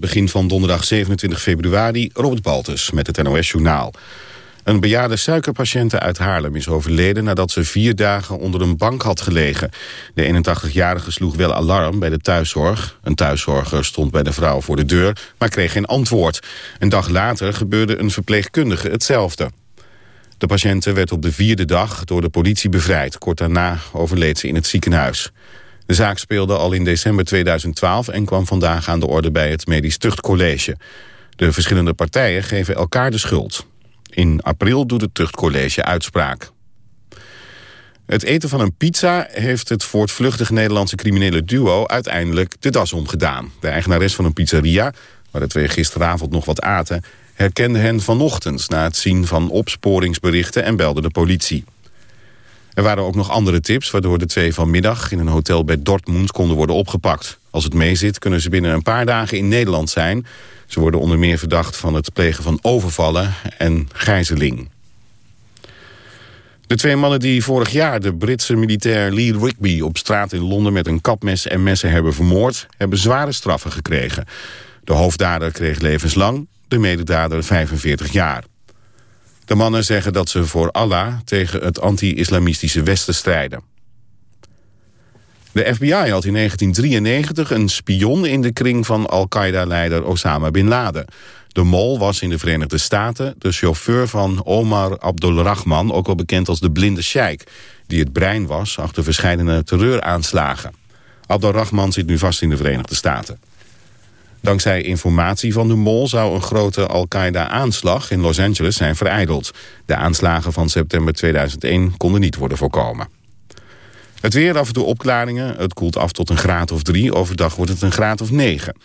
begin van donderdag 27 februari, Robert Baltus met het NOS-journaal. Een bejaarde suikerpatiënte uit Haarlem is overleden nadat ze vier dagen onder een bank had gelegen. De 81-jarige sloeg wel alarm bij de thuiszorg. Een thuiszorger stond bij de vrouw voor de deur, maar kreeg geen antwoord. Een dag later gebeurde een verpleegkundige hetzelfde. De patiënte werd op de vierde dag door de politie bevrijd. Kort daarna overleed ze in het ziekenhuis. De zaak speelde al in december 2012 en kwam vandaag aan de orde bij het Medisch Tuchtcollege. De verschillende partijen geven elkaar de schuld. In april doet het Tuchtcollege uitspraak. Het eten van een pizza heeft het voortvluchtig Nederlandse criminele duo uiteindelijk de das omgedaan. De eigenares van een pizzeria, waar de twee gisteravond nog wat aten, herkende hen vanochtend na het zien van opsporingsberichten en belde de politie. Er waren ook nog andere tips waardoor de twee vanmiddag in een hotel bij Dortmund konden worden opgepakt. Als het meezit kunnen ze binnen een paar dagen in Nederland zijn. Ze worden onder meer verdacht van het plegen van overvallen en gijzeling. De twee mannen die vorig jaar de Britse militair Lee Rigby op straat in Londen met een kapmes en messen hebben vermoord, hebben zware straffen gekregen. De hoofddader kreeg levenslang, de mededader 45 jaar. De mannen zeggen dat ze voor Allah tegen het anti-islamistische Westen strijden. De FBI had in 1993 een spion in de kring van Al-Qaeda-leider Osama Bin Laden. De mol was in de Verenigde Staten de chauffeur van Omar Abdulrahman... ook wel bekend als de blinde sheik, die het brein was achter verschillende terreuraanslagen. Abdulrahman zit nu vast in de Verenigde Staten. Dankzij informatie van de mol zou een grote Al-Qaeda-aanslag in Los Angeles zijn vereideld. De aanslagen van september 2001 konden niet worden voorkomen. Het weer af en toe opklaringen. Het koelt af tot een graad of drie. Overdag wordt het een graad of negen.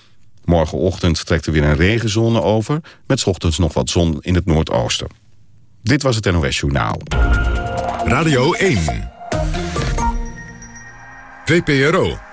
Morgenochtend trekt er weer een regenzone over... met ochtends nog wat zon in het noordoosten. Dit was het NOS Journaal. Radio 1. VPRO.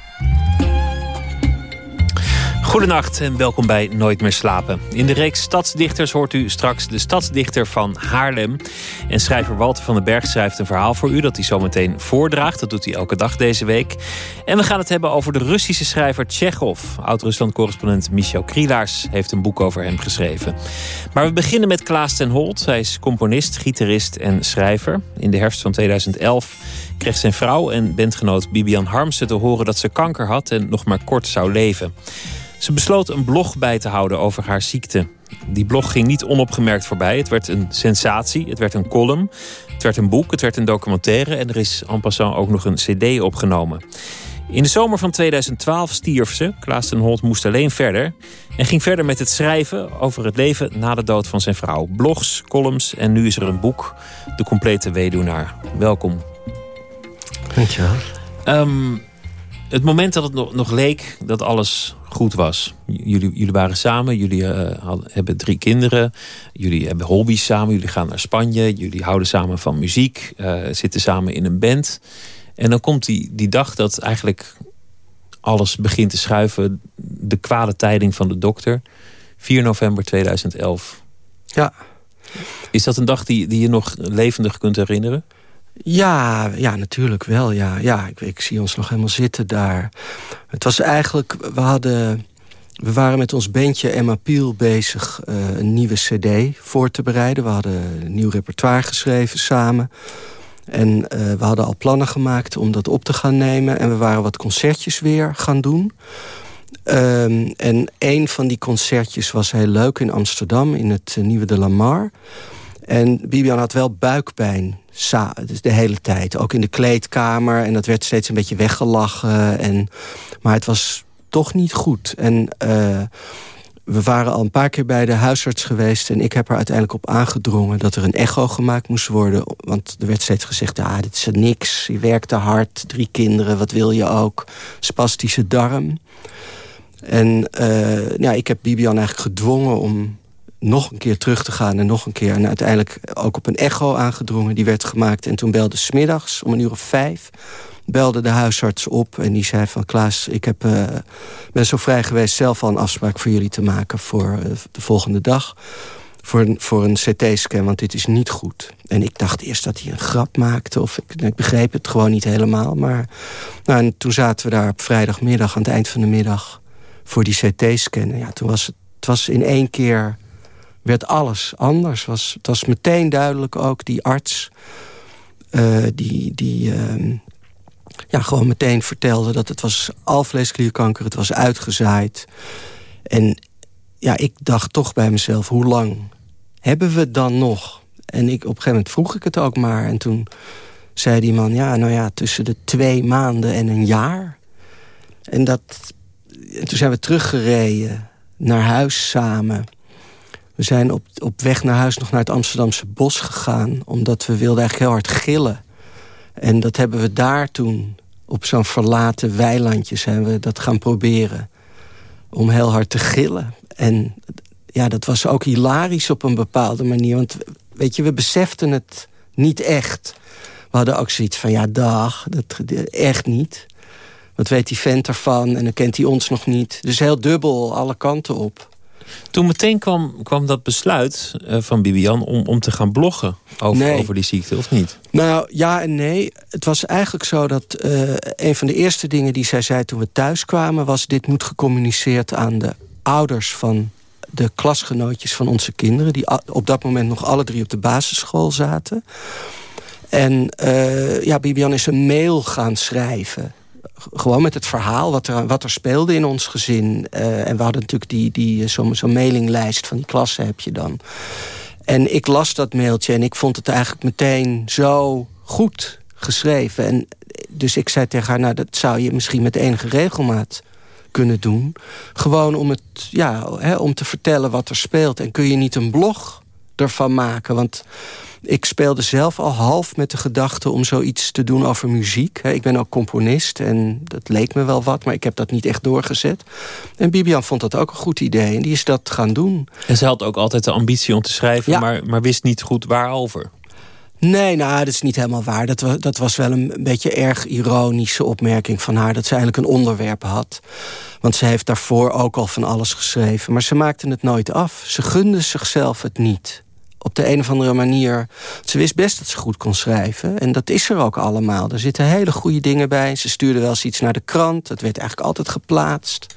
Goedenacht en welkom bij Nooit meer slapen. In de reeks Stadsdichters hoort u straks de stadsdichter van Haarlem. En schrijver Walter van den Berg schrijft een verhaal voor u dat hij zometeen voordraagt. Dat doet hij elke dag deze week. En we gaan het hebben over de Russische schrijver Tsjechov. Oud-Rusland-correspondent Michel Krielaars heeft een boek over hem geschreven. Maar we beginnen met Klaas ten Holt. Hij is componist, gitarist en schrijver. In de herfst van 2011 kreeg zijn vrouw en bandgenoot Bibian Harmsen te horen dat ze kanker had en nog maar kort zou leven. Ze besloot een blog bij te houden over haar ziekte. Die blog ging niet onopgemerkt voorbij. Het werd een sensatie, het werd een column, het werd een boek, het werd een documentaire en er is en passant ook nog een cd opgenomen. In de zomer van 2012 stierf ze. Klaas ten Holt moest alleen verder. En ging verder met het schrijven over het leven na de dood van zijn vrouw. Blogs, columns en nu is er een boek. De complete weduwnaar. Welkom. Dankjewel. Um, het moment dat het nog, nog leek dat alles goed was. Jullie, jullie waren samen, jullie uh, hebben drie kinderen. Jullie hebben hobby's samen, jullie gaan naar Spanje. Jullie houden samen van muziek, uh, zitten samen in een band. En dan komt die, die dag dat eigenlijk alles begint te schuiven. De kwade tijding van de dokter. 4 november 2011. Ja. Is dat een dag die, die je nog levendig kunt herinneren? Ja, ja, natuurlijk wel. Ja, ja ik, ik, zie ons nog helemaal zitten daar. Het was eigenlijk, we hadden... We waren met ons bandje Emma Piel bezig uh, een nieuwe cd voor te bereiden. We hadden een nieuw repertoire geschreven samen. En uh, we hadden al plannen gemaakt om dat op te gaan nemen. En we waren wat concertjes weer gaan doen. Um, en een van die concertjes was heel leuk in Amsterdam... in het uh, Nieuwe de Lamar. En Bibian had wel buikpijn dus de hele tijd. Ook in de kleedkamer. En dat werd steeds een beetje weggelachen. En, maar het was toch niet goed. En uh, we waren al een paar keer bij de huisarts geweest... en ik heb er uiteindelijk op aangedrongen dat er een echo gemaakt moest worden. Want er werd steeds gezegd, ah, dit is niks. Je werkte hard, drie kinderen, wat wil je ook? Spastische darm. En uh, ja, ik heb Bibian eigenlijk gedwongen om nog een keer terug te gaan en nog een keer. En uiteindelijk ook op een echo aangedrongen. Die werd gemaakt en toen belde smiddags om een uur of vijf... belde de huisarts op en die zei van... Klaas, ik heb, uh, ben zo vrij geweest zelf al een afspraak voor jullie te maken... voor uh, de volgende dag. voor een, voor een CT-scan, want dit is niet goed. En ik dacht eerst dat hij een grap maakte, of ik, ik begreep het gewoon niet helemaal. Maar nou, en toen zaten we daar op vrijdagmiddag, aan het eind van de middag, voor die CT-scan. Ja, toen was het, het was in één keer, werd alles anders. Was, het was meteen duidelijk ook, die arts, uh, die, die uh, ja, gewoon meteen vertelde dat het was alvleesklierkanker, het was uitgezaaid. En ja, ik dacht toch bij mezelf, hoe lang hebben we het dan nog? En ik, op een gegeven moment vroeg ik het ook maar. En toen zei die man, ja, nou ja, tussen de twee maanden en een jaar. En, dat, en toen zijn we teruggereden naar huis samen. We zijn op, op weg naar huis nog naar het Amsterdamse bos gegaan... omdat we wilden eigenlijk heel hard gillen. En dat hebben we daar toen, op zo'n verlaten weilandje... zijn we dat gaan proberen om heel hard te gillen. En ja, dat was ook hilarisch op een bepaalde manier. Want weet je, we beseften het niet echt. We hadden ook zoiets van, ja, dag, dat, echt niet. Wat weet die vent ervan? En dan kent hij ons nog niet. Dus heel dubbel, alle kanten op. Toen meteen kwam, kwam dat besluit uh, van Bibian om, om te gaan bloggen over, over die ziekte, of niet? Nou, ja en nee. Het was eigenlijk zo dat uh, een van de eerste dingen die zij zei toen we thuis kwamen... was dit moet gecommuniceerd aan de ouders van de klasgenootjes van onze kinderen... die op dat moment nog alle drie op de basisschool zaten. En uh, ja, Bibian is een mail gaan schrijven gewoon met het verhaal wat er, wat er speelde in ons gezin. Uh, en we hadden natuurlijk die, die, zo'n zo mailinglijst van die klassen heb je dan. En ik las dat mailtje en ik vond het eigenlijk meteen zo goed geschreven. En dus ik zei tegen haar, nou dat zou je misschien met enige regelmaat kunnen doen. Gewoon om, het, ja, hè, om te vertellen wat er speelt. En kun je niet een blog ervan maken? Want ik speelde zelf al half met de gedachte om zoiets te doen over muziek. Ik ben ook componist en dat leek me wel wat, maar ik heb dat niet echt doorgezet. En Bibian vond dat ook een goed idee en die is dat gaan doen. En ze had ook altijd de ambitie om te schrijven, maar, maar wist niet goed waarover. Nee, nou, dat is niet helemaal waar. Dat, was, dat was wel een beetje erg ironische opmerking van haar... dat ze eigenlijk een onderwerp had. Want ze heeft daarvoor ook al van alles geschreven. Maar ze maakte het nooit af. Ze gunde zichzelf het niet op de een of andere manier... Ze wist best dat ze goed kon schrijven. En dat is er ook allemaal. Er zitten hele goede dingen bij. Ze stuurde wel eens iets naar de krant. Het werd eigenlijk altijd geplaatst.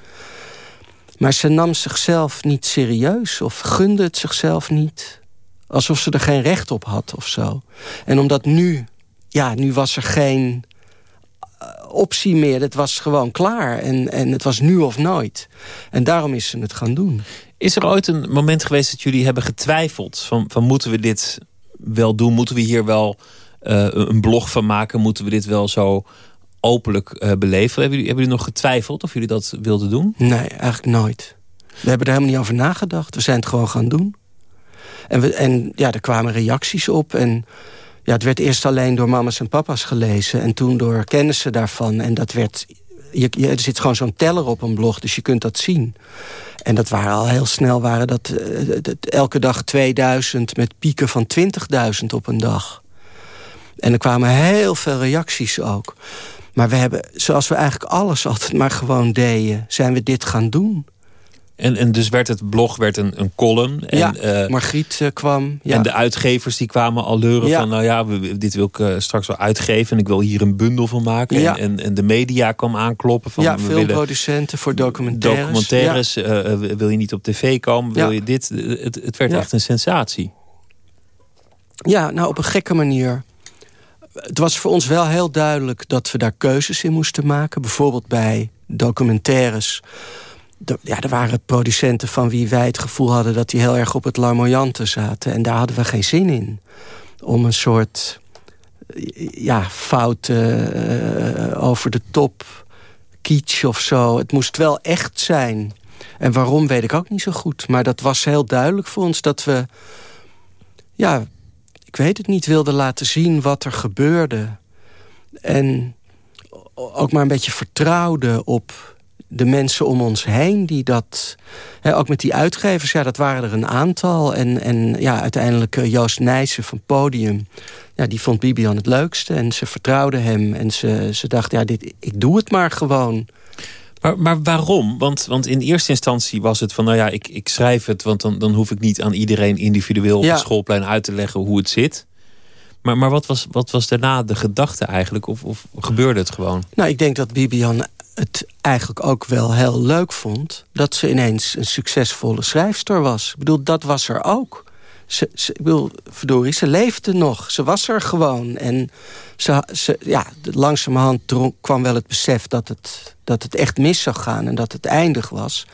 Maar ze nam zichzelf niet serieus. Of gunde het zichzelf niet. Alsof ze er geen recht op had of zo. En omdat nu... Ja, nu was er geen eh, optie meer. Het was gewoon klaar. En, en het was nu of nooit. En daarom is ze het gaan doen. Is er ooit een moment geweest dat jullie hebben getwijfeld? Van, van moeten we dit wel doen? Moeten we hier wel uh, een blog van maken? Moeten we dit wel zo openlijk uh, beleven? Hebben jullie, hebben jullie nog getwijfeld of jullie dat wilden doen? Nee, eigenlijk nooit. We hebben er helemaal niet over nagedacht. We zijn het gewoon gaan doen. En, we, en ja, er kwamen reacties op. En ja, het werd eerst alleen door mama's en papa's gelezen. En toen door kennissen daarvan. En dat werd... Je, je, er zit gewoon zo'n teller op een blog, dus je kunt dat zien. En dat waren al heel snel, waren dat, uh, elke dag 2000 met pieken van 20.000 op een dag. En er kwamen heel veel reacties ook. Maar we hebben, zoals we eigenlijk alles altijd maar gewoon deden... zijn we dit gaan doen. En, en dus werd het blog werd een, een column. En, ja, uh, Margriet uh, kwam. Ja. En de uitgevers die kwamen al leuren ja. van... nou ja, we, dit wil ik uh, straks wel uitgeven... en ik wil hier een bundel van maken. Ja. En, en, de media kwam aankloppen van... Ja, filmproducenten voor documentaires. Documentaires, wil je niet op tv komen? Wil je dit? Het, het werd echt een sensatie. Ja, nou op een gekke manier. Het was voor ons wel heel duidelijk dat we daar keuzes in moesten maken. Bijvoorbeeld bij documentaires ja, er waren producenten van wie wij het gevoel hadden... dat die heel erg op het larmoyante zaten. En daar hadden we geen zin in. Om een soort ja, fout uh, over de top kitsch of zo. Het moest wel echt zijn. En waarom weet ik ook niet zo goed. Maar dat was heel duidelijk voor ons dat we... ja, ik weet het niet, wilden laten zien wat er gebeurde. En ook maar een beetje vertrouwden op de mensen om ons heen die dat... Hè, ook met die uitgevers, ja, dat waren er een aantal. En, en ja, uiteindelijk uh, Joost Nijssen van Podium... Ja, die vond Bibian het leukste en ze vertrouwde hem. En ze, ze dacht, ja, dit, ik doe het maar gewoon. Maar, maar waarom? Want, want in eerste instantie was het van, nou ja, ik, ik schrijf het, want dan, dan hoef ik niet aan iedereen individueel op het schoolplein uit te leggen hoe het zit. Maar, maar wat, was, wat was daarna de gedachte eigenlijk? Of, of gebeurde het gewoon? Nou, ik denk dat Bibian het eigenlijk ook wel heel leuk vond... dat ze ineens een succesvolle schrijfster was. Ik bedoel, dat was er ook. Ze, ik bedoel, verdorie, ze leefde nog. Ze was er gewoon. En ze, ze, ja, langzamerhand kwam wel het besef dat het, dat het echt mis zou gaan... en dat het eindig was.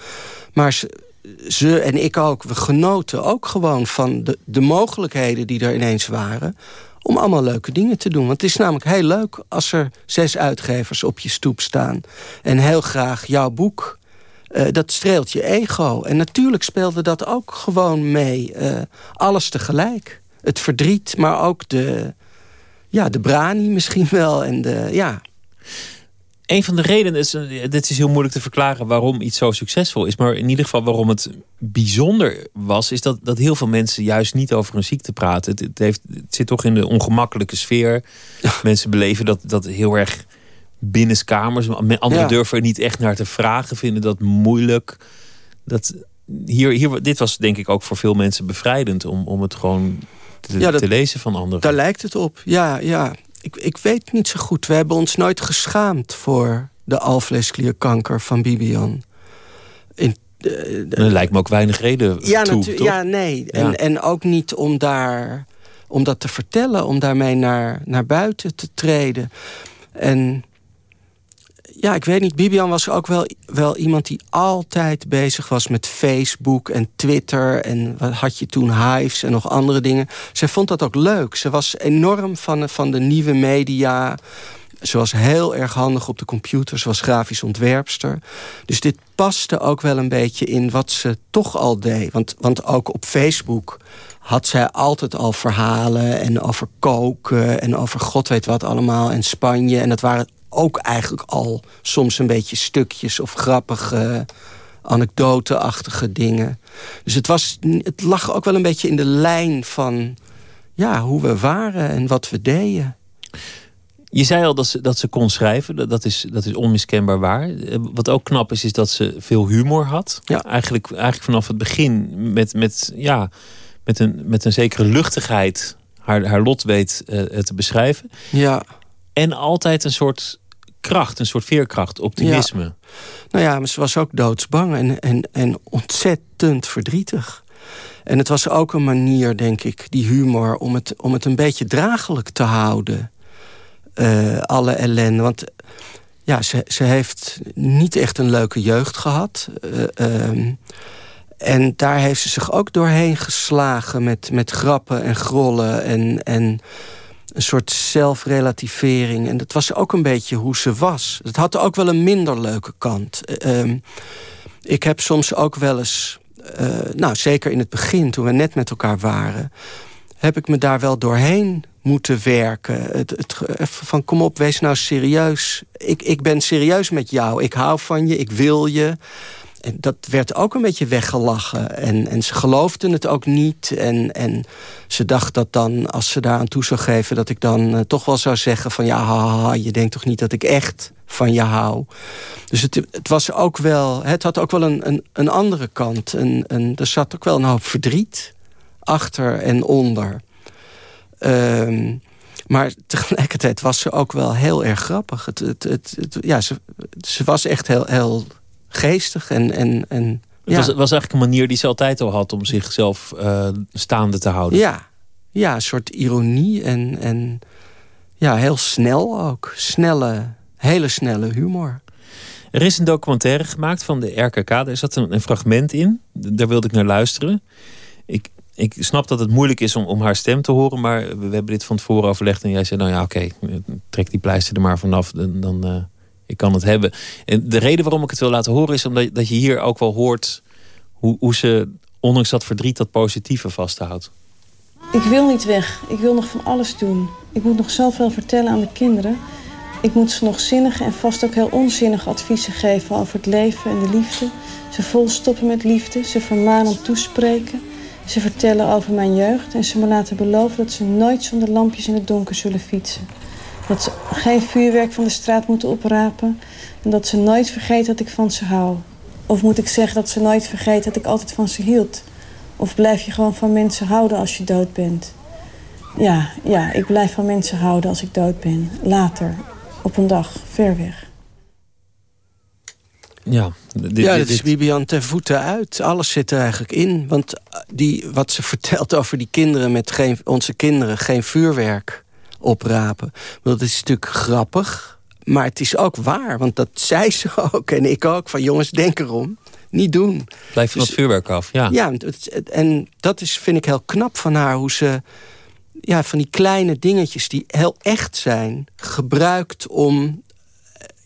Maar ze, ze en ik ook, we genoten ook gewoon van de, de mogelijkheden die er ineens waren om allemaal leuke dingen te doen. Want het is namelijk heel leuk als er zes uitgevers op je stoep staan... en heel graag jouw boek uh, dat streelt je ego. En natuurlijk speelde dat ook gewoon mee. Uh, alles tegelijk. Het verdriet, maar ook de, ja, de brani misschien wel. En de, ja. Een van de redenen is, eh, dit is heel moeilijk te verklaren waarom iets zo succesvol is. Maar in ieder geval waarom het bijzonder was, is dat, dat heel veel mensen juist niet over hun ziekte praten. Het, het, heeft, het zit toch in de ongemakkelijke sfeer. Mensen beleven dat, dat heel erg binnenskamers. Anderen ja. durven er niet echt naar te vragen, vinden dat moeilijk. Dat, hier, hier, dit was denk ik ook voor veel mensen bevrijdend om, om het gewoon te, te lezen van anderen. Daar lijkt het op, ja. ja. Ik, ik weet niet zo goed. We hebben ons nooit geschaamd voor de alvleesklierkanker van Bibian. In, uh, er lijkt me ook weinig reden ja, toe, Ja, nee. En, en ook niet om, daar, om dat te vertellen. Om daarmee naar, naar buiten te treden. En ja, ik weet niet. Bibian was ook wel, wel iemand die altijd bezig was met Facebook en Twitter. En wat had je toen, Hives en nog andere dingen. Zij vond dat ook leuk. Ze was enorm van, van de nieuwe media. Ze was heel erg handig op de computer. Ze was grafisch ontwerpster. Dus dit paste ook wel een beetje in wat ze toch al deed. Want, want ook op Facebook had zij altijd al verhalen en over koken en over god weet wat allemaal en Spanje. En dat waren ook eigenlijk al soms een beetje stukjes of grappige anekdoteachtige dingen. Dus het, was, het lag ook wel een beetje in de lijn van ja, hoe we waren en wat we deden. Je zei al dat ze, dat ze kon schrijven, dat is, dat is onmiskenbaar waar. Eh, wat ook knap is, is dat ze veel humor had. Ja. Eigenlijk, eigenlijk vanaf het begin met, met, ja, met, een, met een zekere luchtigheid haar, haar lot weet uh, te beschrijven. Ja. En altijd een soort kracht, een soort veerkracht, optimisme. Nou ja, maar ze was ook doodsbang en, en, en ontzettend verdrietig. En het was ook een manier, denk ik, die humor... om het, om het een beetje draaglijk te houden. Uh, alle ellende. Want ja, ze, ze heeft niet echt een leuke jeugd gehad. Uh, um, en daar heeft ze zich ook doorheen geslagen... met, met grappen en grollen en... en een soort zelfrelativering. En dat was ook een beetje hoe ze was. Het had ook wel een minder leuke kant. Uh, ik heb soms ook wel eens... Uh, nou, zeker in het begin, toen we net met elkaar waren... heb ik me daar wel doorheen moeten werken. Het, het, van kom op, wees nou serieus. Ik, ik ben serieus met jou. Ik hou van je, ik wil je. En dat werd ook een beetje weggelachen. En, en ze geloofden het ook niet. En, en ze dacht dat dan, als ze daar aan toe zou geven... dat ik dan uh, toch wel zou zeggen van... ja, haha, je denkt toch niet dat ik echt van je hou. Dus het, het was ook wel... Het had ook wel een, een, een andere kant. Een, een, er zat ook wel een hoop verdriet achter en onder. Um, maar tegelijkertijd was ze ook wel heel erg grappig. Het, het, het, ja, ze, ze was echt heel, heel geestig en... en, en het was, was eigenlijk een manier die ze altijd al had om zichzelf uh, staande te houden. Ja, ja een soort ironie en, en ja, heel snel ook. Snelle, hele snelle humor. Er is een documentaire gemaakt van de RKK. Daar zat een, een fragment in. Daar wilde ik naar luisteren. Ik, ik snap dat het moeilijk is om, om haar stem te horen. Maar we, hebben dit van tevoren overlegd. En jij zei, nou ja, oké, trek die pleister er maar vanaf. Dan, dan uh, ik kan het hebben. En de reden waarom ik het wil laten horen is omdat dat je hier ook wel hoort hoe, hoe ze, ondanks dat verdriet, dat positieve vasthoudt. Ik wil niet weg. Ik wil nog van alles doen. Ik moet nog zoveel vertellen aan de kinderen. Ik moet ze nog zinnige en vast ook heel onzinnige adviezen geven over het leven en de liefde. Ze volstoppen met liefde, ze vermanen toespreken. Ze vertellen over mijn jeugd en ze me laten beloven dat ze nooit zonder lampjes in het donker zullen fietsen. Dat ze geen vuurwerk van de straat moeten oprapen. En dat ze nooit vergeet dat ik van ze hou. Of moet ik zeggen dat ze nooit vergeet dat ik altijd van ze hield? Of blijf je gewoon van mensen houden als je dood bent? Ja, ja, ik blijf van mensen houden als ik dood ben. Later, op een dag, ver weg. Ja, dit, ja, dat is Bibian ten voeten uit. Alles zit er eigenlijk in. Want die, wat ze vertelt over die kinderen met geen, onze kinderen... geen vuurwerk oprapen. Dat is natuurlijk grappig. Maar het is ook waar, want dat zei ze ook. En ik ook, van jongens, denk erom. Niet doen. Blijf van dus, het vuurwerk af, ja. Ja, en dat is, vind ik heel knap van haar. Hoe ze ja, van die kleine dingetjes die heel echt zijn... gebruikt om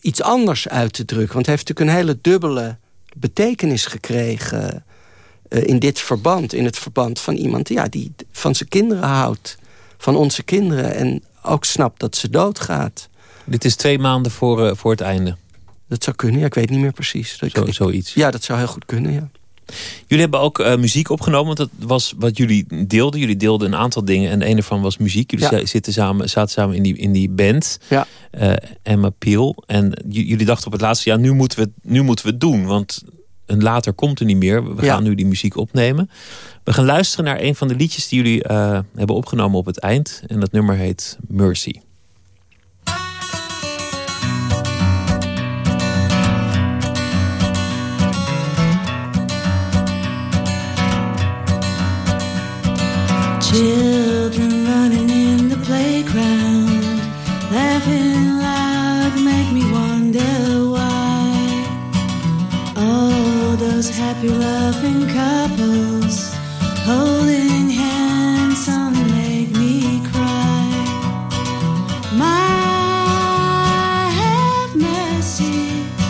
iets anders uit te drukken. Want hij heeft natuurlijk een hele dubbele betekenis gekregen... Uh, in dit verband, in het verband van iemand ja, die van zijn kinderen houdt. Van onze kinderen en ook snapt dat ze doodgaat. Dit is twee maanden voor, uh, voor het einde. Dat zou kunnen, ja, ik weet niet meer precies. Zo, zoiets. Ja, dat zou heel goed kunnen, ja. Jullie hebben ook uh, muziek opgenomen, want dat was wat jullie deelden. Jullie deelden een aantal dingen en een ervan was muziek. Jullie zitten samen, zaten samen in die, in die band, ja. Uh, Emma Peel. En jullie dachten op het laatste, ja, nu moeten we, nu moeten we het doen. Want een later komt er niet meer. We gaan nu die muziek opnemen. We gaan luisteren naar een van de liedjes die jullie uh, hebben opgenomen op het eind. En dat nummer heet Mercy. Children running in the playground, laughing those happy loving couples holding hands only make me cry. My Try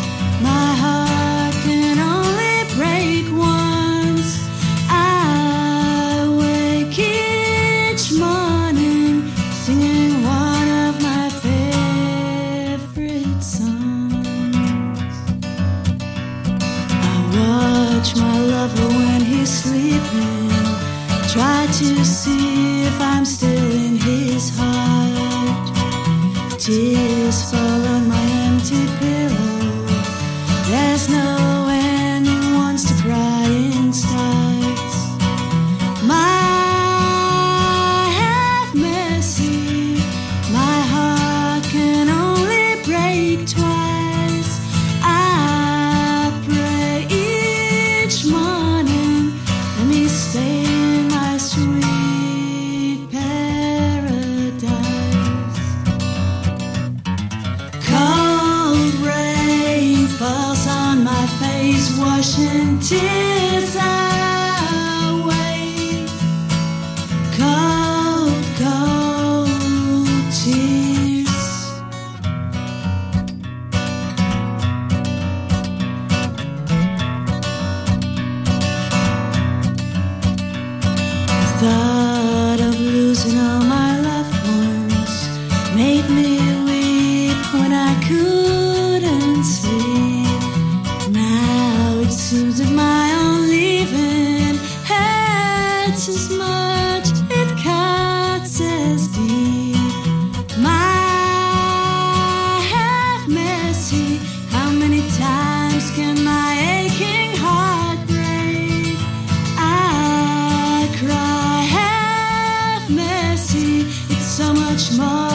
什么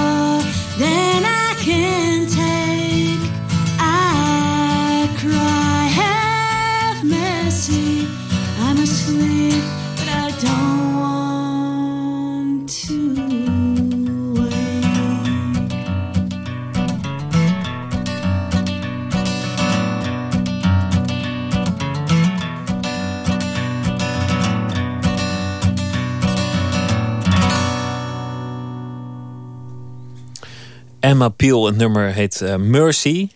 Emma Peel, het nummer heet eh, Mercy.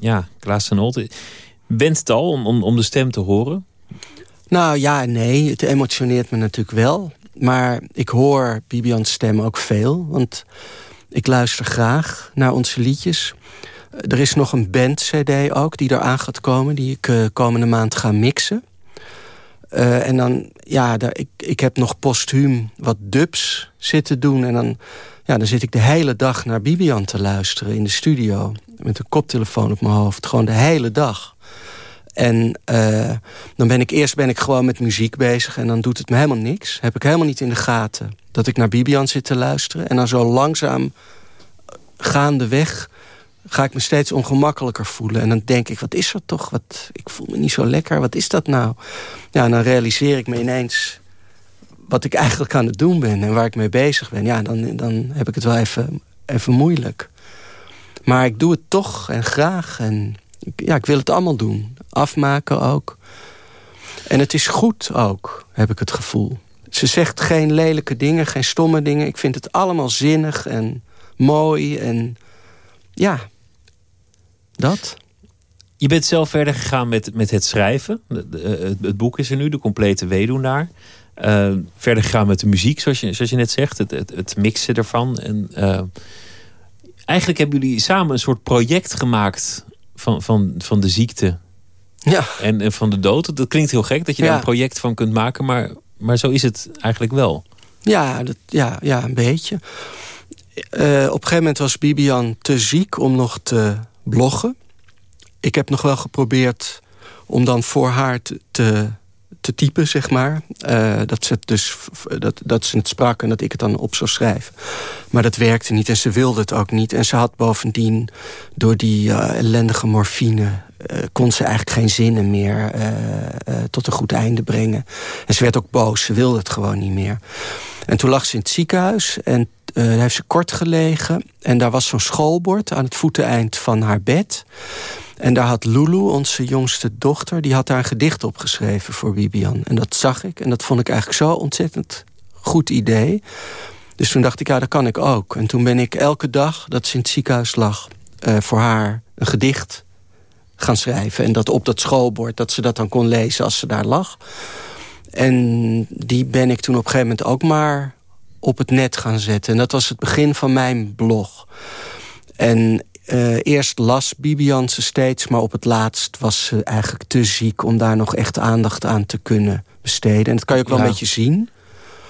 Ja, Klaas en Holt. Went het al om, om, de stem te horen? Nou ja nee, het emotioneert me natuurlijk wel. Maar ik hoor Bibians stem ook veel. Want ik luister graag naar onze liedjes. Eh, Er is nog een band-cd ook die eraan gaat komen... die ik eh, komende maand ga mixen. En dan, ja, daar, ik, ik heb nog postuum wat dubs zitten doen. En dan Ja, dan zit ik de hele dag naar Bibian te luisteren in de studio. Met een koptelefoon op mijn hoofd. Gewoon de hele dag. En uh, dan ben ik eerst ben ik gewoon met muziek bezig. En dan doet het me helemaal niks. Heb ik helemaal niet in de gaten dat ik naar Bibian zit te luisteren. En dan zo langzaam gaandeweg ga ik me steeds ongemakkelijker voelen. En dan denk ik, wat is er toch? Wat, ik voel me niet zo lekker. Wat is dat nou? Ja, en dan realiseer ik me ineens wat ik eigenlijk aan het doen ben... en waar ik mee bezig ben. Ja, dan, dan heb ik het wel even, even moeilijk. Maar ik doe het toch en graag. En ja, ik wil het allemaal doen. Afmaken ook. En het is goed ook, heb ik het gevoel. Ze zegt geen lelijke dingen, geen stomme dingen. Ik vind het allemaal zinnig en mooi. En ja, dat. Je bent zelf verder gegaan met, met het schrijven. het, boek is er nu, de complete weduwnaar. Uh, verder gegaan met de muziek, zoals je, zoals je net zegt. Het, het, het mixen ervan. En, uh, eigenlijk hebben jullie samen een soort project gemaakt... van, van, van de ziekte ja. en, en van de dood. Dat klinkt heel gek dat je ja. daar een project van kunt maken... maar, maar zo is het eigenlijk wel. Ja, dat, ja, ja een beetje. Uh, op een gegeven moment was Bibian te ziek om nog te bloggen. Ik heb nog wel geprobeerd om dan voor haar te, te, te typen, zeg maar. Uh, dat, ze het dus, dat, dat ze het sprak en dat ik het dan op zou schrijven. Maar dat werkte niet en ze wilde het ook niet. En ze had bovendien door die uh, ellendige morfine... Uh, kon ze eigenlijk geen zinnen meer tot een goed einde brengen. En ze werd ook boos, ze wilde het gewoon niet meer. En toen lag ze in het ziekenhuis en uh, heeft ze kort gelegen. En daar was zo'n schoolbord aan het voeteneind van haar bed. En daar had Lulu, onze jongste dochter... die had daar een gedicht op geschreven voor Bibian. En dat zag ik en dat vond ik eigenlijk zo ontzettend goed idee. Dus toen dacht ik, ja, dat kan ik ook. En toen ben ik elke dag dat ze in het ziekenhuis lag... Uh, voor haar een gedicht gaan schrijven. En dat op dat schoolbord, dat ze dat dan kon lezen als ze daar lag. En die ben ik toen op een gegeven moment ook maar op het net gaan zetten. En dat was het begin van mijn blog. En uh, eerst las Bibian ze steeds, maar op het laatst was ze eigenlijk te ziek... om daar nog echt aandacht aan te kunnen besteden. En dat kan je ook wel ja. een beetje zien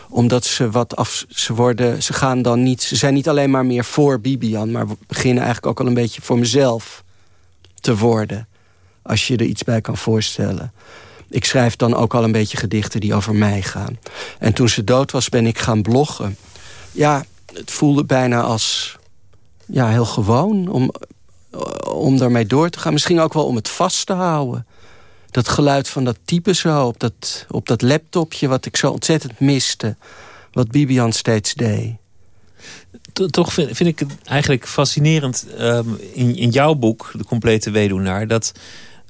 omdat ze wat af. Ze worden. Ze gaan dan niet. Ze zijn niet alleen maar meer voor Bibian, maar beginnen eigenlijk ook al een beetje voor mezelf te worden. Als je er iets bij kan voorstellen ik schrijf dan ook al een beetje gedichten die over mij gaan. En toen ze dood was, ben ik gaan bloggen. Ja, het voelde bijna als ja, heel gewoon om, om daarmee door te gaan. Misschien ook wel om het vast te houden. Dat geluid van dat type zo op dat, op dat laptopje... wat ik zo ontzettend miste. Wat Bibian steeds deed. Toch vind, ik het eigenlijk fascinerend um, in, in jouw boek... De Complete Weduwnaar... dat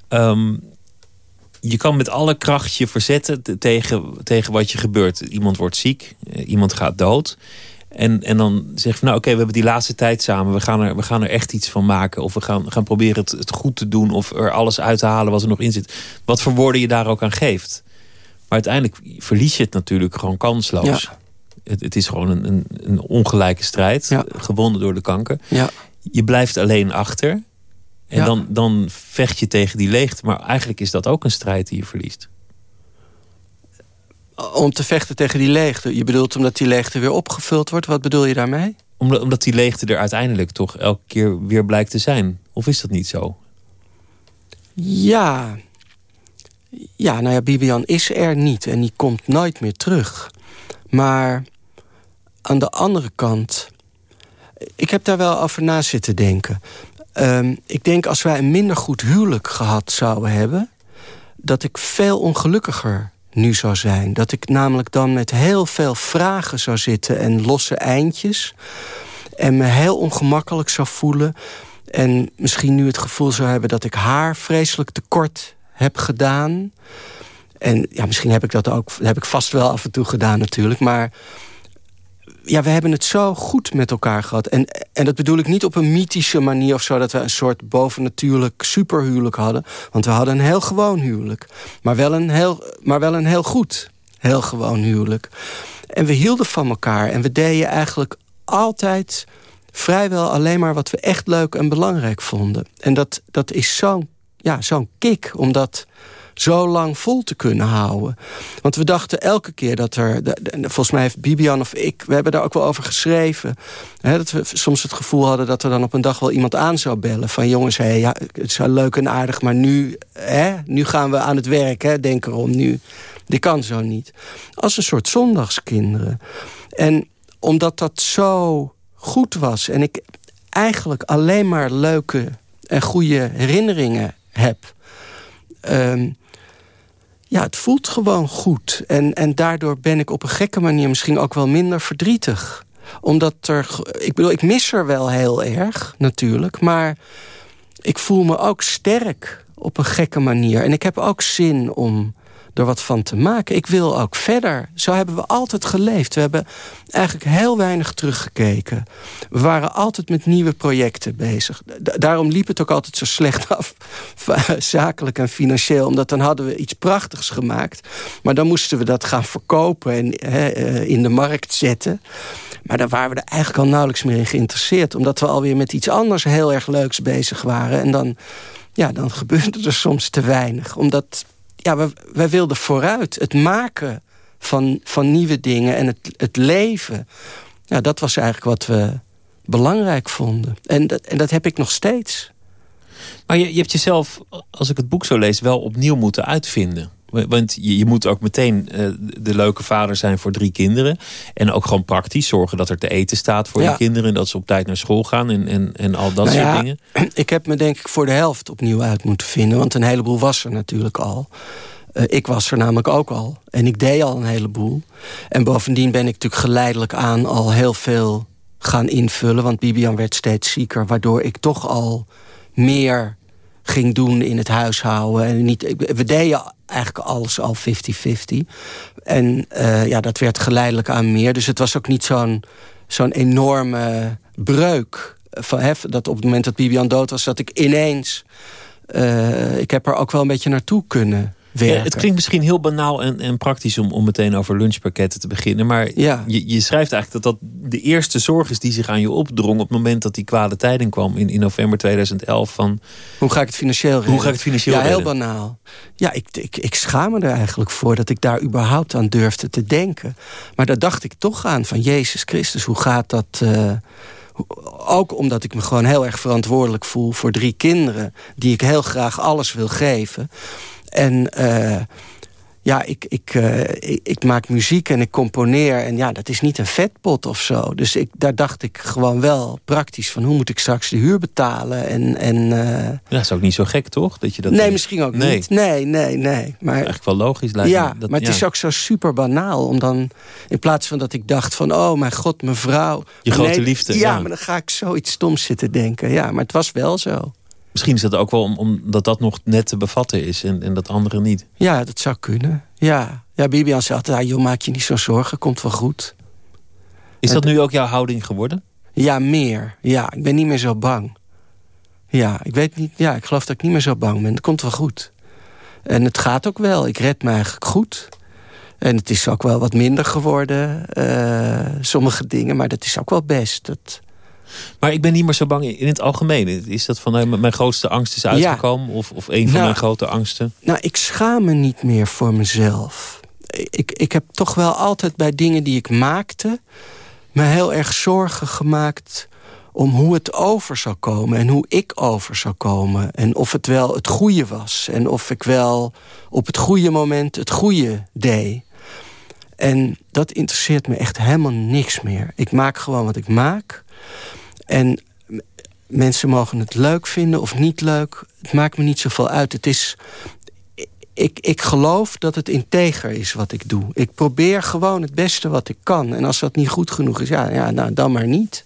um, je kan met alle kracht je verzetten tegen, tegen wat je gebeurt. Iemand wordt ziek, eh, iemand gaat dood. En, en dan zeg je van, nou oké, okay, we hebben die laatste tijd samen. We gaan, er, we gaan er echt iets van maken. Of we gaan, gaan proberen het, het goed te doen. Of er alles uit te halen wat er nog in zit. Wat voor woorden je daar ook aan geeft. Maar uiteindelijk verlies je het natuurlijk gewoon kansloos. Ja. Het, het, is gewoon een, een, een ongelijke strijd. Ja. Gewonnen door de kanker. Ja. Je blijft alleen achter. En ja. dan, dan vecht je tegen die leegte. Maar eigenlijk is dat ook een strijd die je verliest. Om te vechten tegen die leegte? Je bedoelt omdat die leegte weer opgevuld wordt? Wat bedoel je daarmee? Omdat, omdat die leegte er uiteindelijk toch elke keer weer blijkt te zijn. Of is dat niet zo? Ja. Ja, nou ja, Bibian is er niet. En die komt nooit meer terug. Maar aan de andere kant... Ik heb daar wel over na zitten denken. Um, ik denk als wij een minder goed huwelijk gehad zouden hebben... dat ik veel ongelukkiger nu zou zijn. Dat ik namelijk dan met heel veel vragen zou zitten en losse eindjes... en me heel ongemakkelijk zou voelen... en misschien nu het gevoel zou hebben dat ik haar vreselijk tekort heb gedaan... En ja, misschien heb ik dat ook, heb ik vast wel af en toe gedaan natuurlijk. Maar ja, we hebben het zo goed met elkaar gehad. En, en dat bedoel ik niet op een mythische manier of zo... dat we een soort bovennatuurlijk superhuwelijk hadden. Want we hadden een heel gewoon huwelijk. Maar wel een heel, maar wel een heel goed, heel gewoon huwelijk. En we hielden van elkaar. En we deden eigenlijk altijd vrijwel alleen maar... wat we echt leuk en belangrijk vonden. En dat, dat is zo'n ja, zo'n kick, omdat zo lang vol te kunnen houden. Want we dachten elke keer dat er... volgens mij heeft Bibian of ik... we hebben daar ook wel over geschreven... Hè, dat we soms het gevoel hadden dat er dan op een dag wel iemand aan zou bellen... van jongens, hey, ja, het is leuk en aardig... maar nu, hè, nu gaan we aan het werk, hè, denk erom. Nu, dit kan zo niet. Als een soort zondagskinderen. En omdat dat zo goed was... en ik eigenlijk alleen maar leuke en goede herinneringen heb... ehm, ja, het voelt gewoon goed. En, en daardoor ben ik op een gekke manier misschien ook wel minder verdrietig. Omdat er... Ik bedoel, ik mis er wel heel erg, natuurlijk. Maar ik voel me ook sterk op een gekke manier. En ik heb ook zin om er wat van te maken. Ik wil ook verder. Zo hebben we altijd geleefd. We hebben eigenlijk heel weinig teruggekeken. We waren altijd met nieuwe projecten bezig. Da- daarom liep het ook altijd zo slecht af. Zakelijk en financieel. Omdat dan hadden we iets prachtigs gemaakt. Maar dan moesten we dat gaan verkopen en eh, in de markt zetten. Maar daar waren we er eigenlijk al nauwelijks meer in geïnteresseerd. Omdat we alweer met iets anders heel erg leuks bezig waren. En dan, ja, dan gebeurde er soms te weinig. Omdat ja, we, wij wilden vooruit. Het maken van, van nieuwe dingen en het, het leven. Ja, dat was eigenlijk wat we belangrijk vonden. En dat, en dat heb ik nog steeds. Maar je, je hebt jezelf, als ik het boek zo lees, wel opnieuw moeten uitvinden. Want je, je moet ook meteen eh, de leuke vader zijn voor drie kinderen. En ook gewoon praktisch zorgen dat er te eten staat voor Ja. je kinderen. En dat ze op tijd naar school gaan en, en, en al dat Nou soort ja, dingen. Ik heb me denk ik voor de helft opnieuw uit moeten vinden. Want een heleboel was er natuurlijk al. Eh, ik was er namelijk ook al. En ik deed al een heleboel. En bovendien ben ik natuurlijk geleidelijk aan al heel veel gaan invullen. Want Bibian werd steeds zieker. Waardoor ik toch al meer ging doen in het huishouden. En niet, we deden eigenlijk alles al 50-50. En eh, ja, dat werd geleidelijk aan meer. Dus het was ook niet zo'n zo'n enorme breuk. Van, hè, dat op het moment dat Bibian dood was, dat ik ineens... eh, ik heb er ook wel een beetje naartoe kunnen werken. Ja, het klinkt misschien heel banaal en, en praktisch om, om meteen over lunchpakketten te beginnen. Maar Ja. je, je schrijft eigenlijk dat dat de eerste zorg is die zich aan je opdrong. op het moment dat die kwade tijding kwam in, in november 2011. Van Hoe ga ik het financieel redden? Hoe ga ik het financieel Ja, heel redden? banaal. Ja, ik, ik, ik schaam me er eigenlijk voor dat ik daar überhaupt aan durfde te denken. Maar daar dacht ik toch aan van Jezus Christus, hoe gaat dat... eh, ook omdat ik me gewoon heel erg verantwoordelijk voel voor drie kinderen... die ik heel graag alles wil geven. En eh, ja, ik, ik, eh, ik, ik maak muziek en ik componeer. En ja, dat is niet een vetpot of zo. Dus ik, daar dacht ik gewoon wel praktisch van... hoe moet ik straks de huur betalen? En, en, ja, dat is ook niet zo gek, toch? Dat je dat nee, misschien ook Nee. niet. Nee, nee, nee. Maar, Eigenlijk wel logisch lijkt ja, me. Dat- maar het ja. is ook zo super banaal. Om dan, in plaats van dat ik dacht van... oh mijn god, mevrouw. Je grote liefde, Ja, ja. maar dan ga ik zoiets stoms zitten denken. Ja, maar het was wel zo. Misschien is dat ook wel om- omdat dat nog net te bevatten is en, en dat andere niet. Ja, dat zou kunnen. Ja, ja Bibian zei altijd... ah, joh, maak je niet zo zorgen, komt wel goed. Is dat nu ook jouw houding geworden? Ja, meer. Ja, ik ben niet meer zo bang. Ja, ik weet niet. Ja, ik geloof dat ik niet meer zo bang ben. Het komt wel goed. En het gaat ook wel. Ik red me eigenlijk goed. En het is ook wel wat minder geworden. eh, sommige dingen, maar dat is ook wel best. Dat, Maar ik ben niet meer zo bang in het algemeen. Is dat van nou, mijn grootste angst is uitgekomen? Of, of een van Nou, mijn grote angsten? Nou, ik schaam me niet meer voor mezelf. Ik, ik heb toch wel altijd bij dingen die ik maakte... me heel erg zorgen gemaakt om hoe het over zou komen... en hoe ik over zou komen. En of het wel het goede was. En of ik wel op het goede moment het goede deed. En dat interesseert me echt helemaal niks meer. Ik maak gewoon wat ik maak. En mensen mogen het leuk vinden of niet leuk. Het maakt me niet zoveel uit. Het is... Ik, ik geloof dat het integer is wat ik doe. Ik probeer gewoon het beste wat ik kan. En als dat niet goed genoeg is, ja, ja nou, dan maar niet.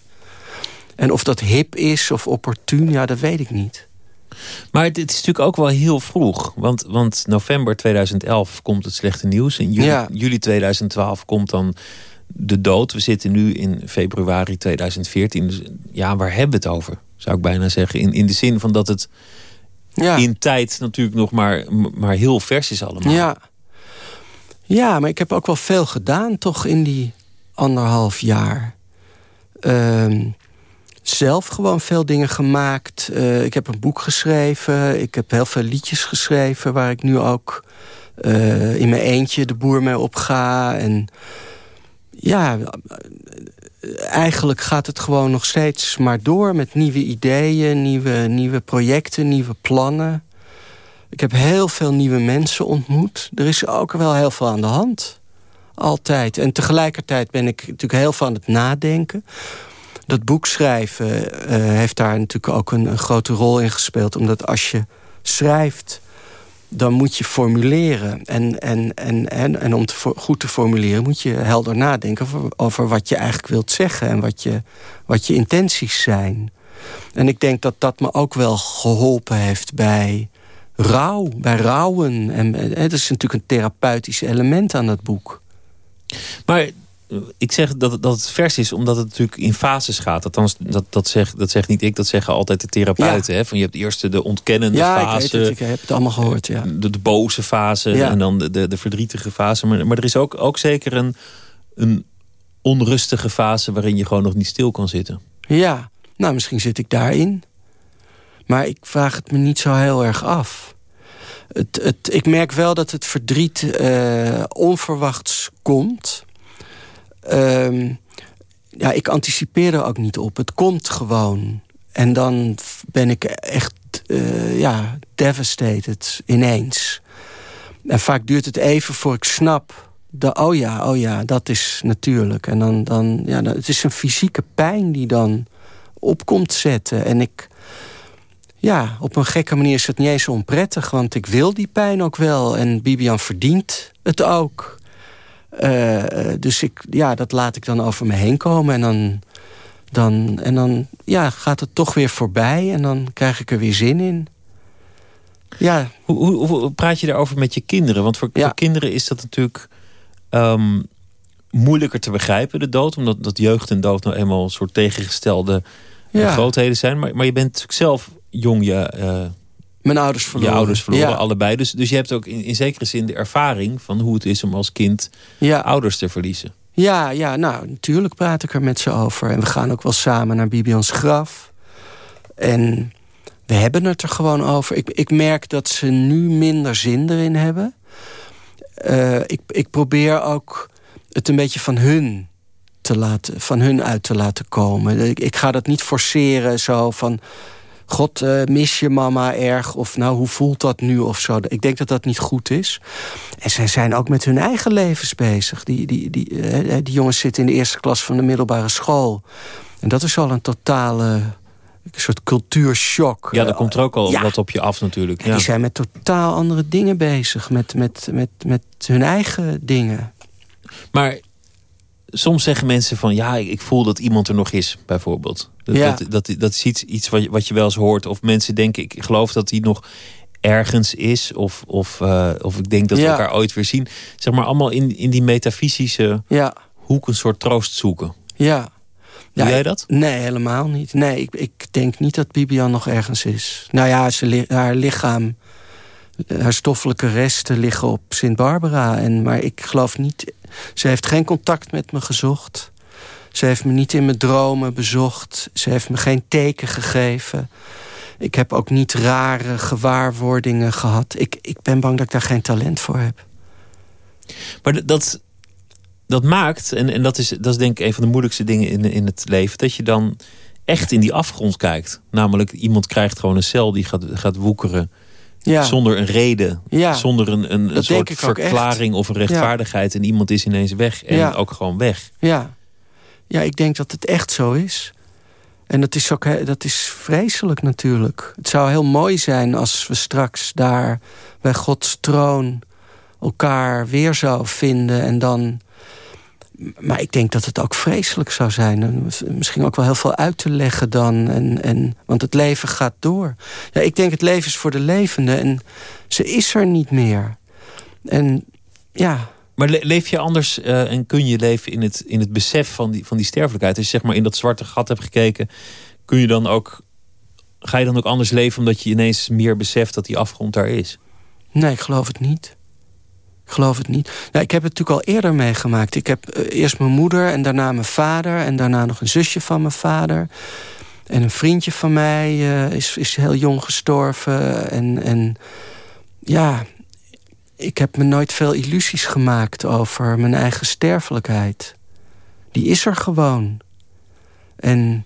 En of dat hip is of opportun, ja, dat weet ik niet. Maar het, het is natuurlijk ook wel heel vroeg. Want, want november 2011 komt het slechte nieuws. In juli, Ja. juli 2012 komt dan de dood. We zitten nu in februari 2014. Dus ja, waar hebben we het over? Zou ik bijna zeggen. In, in de zin van dat het Ja. in tijd natuurlijk nog maar, maar heel vers is allemaal. Ja. ja, maar ik heb ook wel veel gedaan toch in die anderhalf jaar. Ehm, zelf gewoon veel dingen gemaakt. Eh, ik heb een boek geschreven. Ik heb heel veel liedjes geschreven... waar ik nu ook eh, in mijn eentje de boer mee opga. En ja, eigenlijk gaat het gewoon nog steeds maar door... met nieuwe ideeën, nieuwe, nieuwe projecten, nieuwe plannen. Ik heb heel veel nieuwe mensen ontmoet. Er is ook wel heel veel aan de hand. Altijd. En tegelijkertijd ben ik natuurlijk heel veel aan het nadenken. Dat boek schrijven eh, heeft daar natuurlijk ook een, een grote rol in gespeeld. Omdat als je schrijft dan moet je formuleren. En, en, en, en, en om te goed te formuleren moet je helder nadenken over, wat je eigenlijk wilt zeggen en wat je, wat je intenties zijn. En ik denk dat dat me ook wel geholpen heeft bij rouw, bij rouwen. En het is natuurlijk een therapeutisch element aan dat boek. Maar ik zeg dat, dat het vers is omdat het natuurlijk in fases gaat. Althans, dat, dat, zeg, dat zegt niet ik, dat zeggen altijd de therapeuten. Hè? Van je hebt eerst de ontkennende ja, fase. Ik, ik heb het allemaal gehoord, ja. De, de boze fase en dan de, de, de, verdrietige fase. Maar, maar er is ook, ook zeker een, een onrustige fase waarin je gewoon nog niet stil kan zitten. Ja, nou misschien zit ik daarin. Maar ik vraag het me niet zo heel erg af. Het, het, ik merk wel dat het verdriet uh, onverwachts komt. Um, ja, ik anticipeer er ook niet op. Het komt gewoon. En dan ben ik echt uh, ja, devastated ineens. En vaak duurt het even voor ik snap... De, oh ja, oh ja, dat is natuurlijk. En dan, dan, ja, het is een fysieke pijn die dan opkomt zetten. En ik, ja, op een gekke manier is het niet eens onprettig... want ik wil die pijn ook wel. En Bibian verdient het ook. Uh, dus ik, ja, dat laat ik dan over me heen komen. En dan, dan, en dan ja, gaat het toch weer voorbij. En dan krijg ik er weer zin in. Ja. Hoe, hoe, hoe praat je daarover met je kinderen? Want voor, voor kinderen is dat natuurlijk... Um, moeilijker te begrijpen, de dood. Omdat dat jeugd en dood nou eenmaal een soort tegengestelde ja. grootheden zijn. Maar, maar je bent natuurlijk zelf jong je, uh, mijn ouders verloren. Je ouders verloren, allebei. Dus, dus je hebt ook in, in zekere zin de ervaring van hoe het is om als kind ja. ouders te verliezen. Ja, ja, nou, natuurlijk praat ik er met ze over. En we gaan ook wel samen naar Bibians graf. En we hebben het er gewoon over. Ik, ik merk dat ze nu minder zin erin hebben. Uh, ik, ik probeer ook het een beetje van hun, te laten, van hun uit te laten komen. Ik, ik ga dat niet forceren zo van God, uh, mis je mama erg? Of nou, hoe voelt dat nu? Of zo. Ik denk dat dat niet goed is. En zij zijn ook met hun eigen levens bezig. Die, die, die, uh, die jongens zitten in de eerste klas van de middelbare school. En dat is al een totale een soort cultuurshock. Ja, daar komt er ook al wat op je af natuurlijk. Ja. Die zijn met totaal andere dingen bezig. Met, met, met, met hun eigen dingen. Maar soms zeggen mensen van ja, ik voel dat iemand er nog is, bijvoorbeeld. Dat, ja. dat, dat, dat, is iets, iets wat, je, wat je wel eens hoort. Of mensen denken, ik geloof dat hij nog ergens is. Of, of, uh, of ik denk dat we elkaar ooit weer zien. Zeg maar allemaal in, in die metafysische ja. hoek een soort troost zoeken. Ja. Doe jij dat? Nee, helemaal niet. Nee, ik, ik denk niet dat Bibian nog ergens is. Nou ja, ze, haar lichaam, haar stoffelijke resten liggen op Sint Barbara. En, maar ik geloof niet... Ze heeft geen contact met me gezocht. Ze heeft me niet in mijn dromen bezocht. Ze heeft me geen teken gegeven. Ik heb ook niet rare gewaarwordingen gehad. Ik, ik ben bang dat ik daar geen talent voor heb. Maar dat, dat maakt, en, en dat, is, dat is denk ik een van de moeilijkste dingen in, in het leven... dat je dan echt in die afgrond kijkt. Namelijk, iemand krijgt gewoon een cel die gaat, gaat woekeren... Ja. Zonder een reden. Ja. Zonder een, een, een soort verklaring of een rechtvaardigheid. En iemand is ineens weg. En ook gewoon weg. Ja. Ja, ik denk dat het echt zo is. En dat is, ook, dat is vreselijk natuurlijk. Het zou heel mooi zijn als we straks daar bij Gods troon elkaar weer zouden vinden en dan... Maar ik denk dat het ook vreselijk zou zijn. Misschien ook wel heel veel uit te leggen dan. En, en, want het leven gaat door. Ja, ik denk het leven is voor de levende. En ze is er niet meer. En ja, maar leef je anders uh, en kun je leven in het, in het besef van die, van die sterfelijkheid? Als je zeg maar in dat zwarte gat hebt gekeken, kun je dan ook, ga je dan ook anders leven omdat je ineens meer beseft dat die afgrond daar is? Nee, ik geloof het niet. Geloof het niet. Nou, ik heb het natuurlijk al eerder meegemaakt. Ik heb uh, eerst mijn moeder en daarna mijn vader... en daarna nog een zusje van mijn vader. En een vriendje van mij eh, is, is heel jong gestorven. En, en ja, ik heb me nooit veel illusies gemaakt over mijn eigen sterfelijkheid. Die is er gewoon. En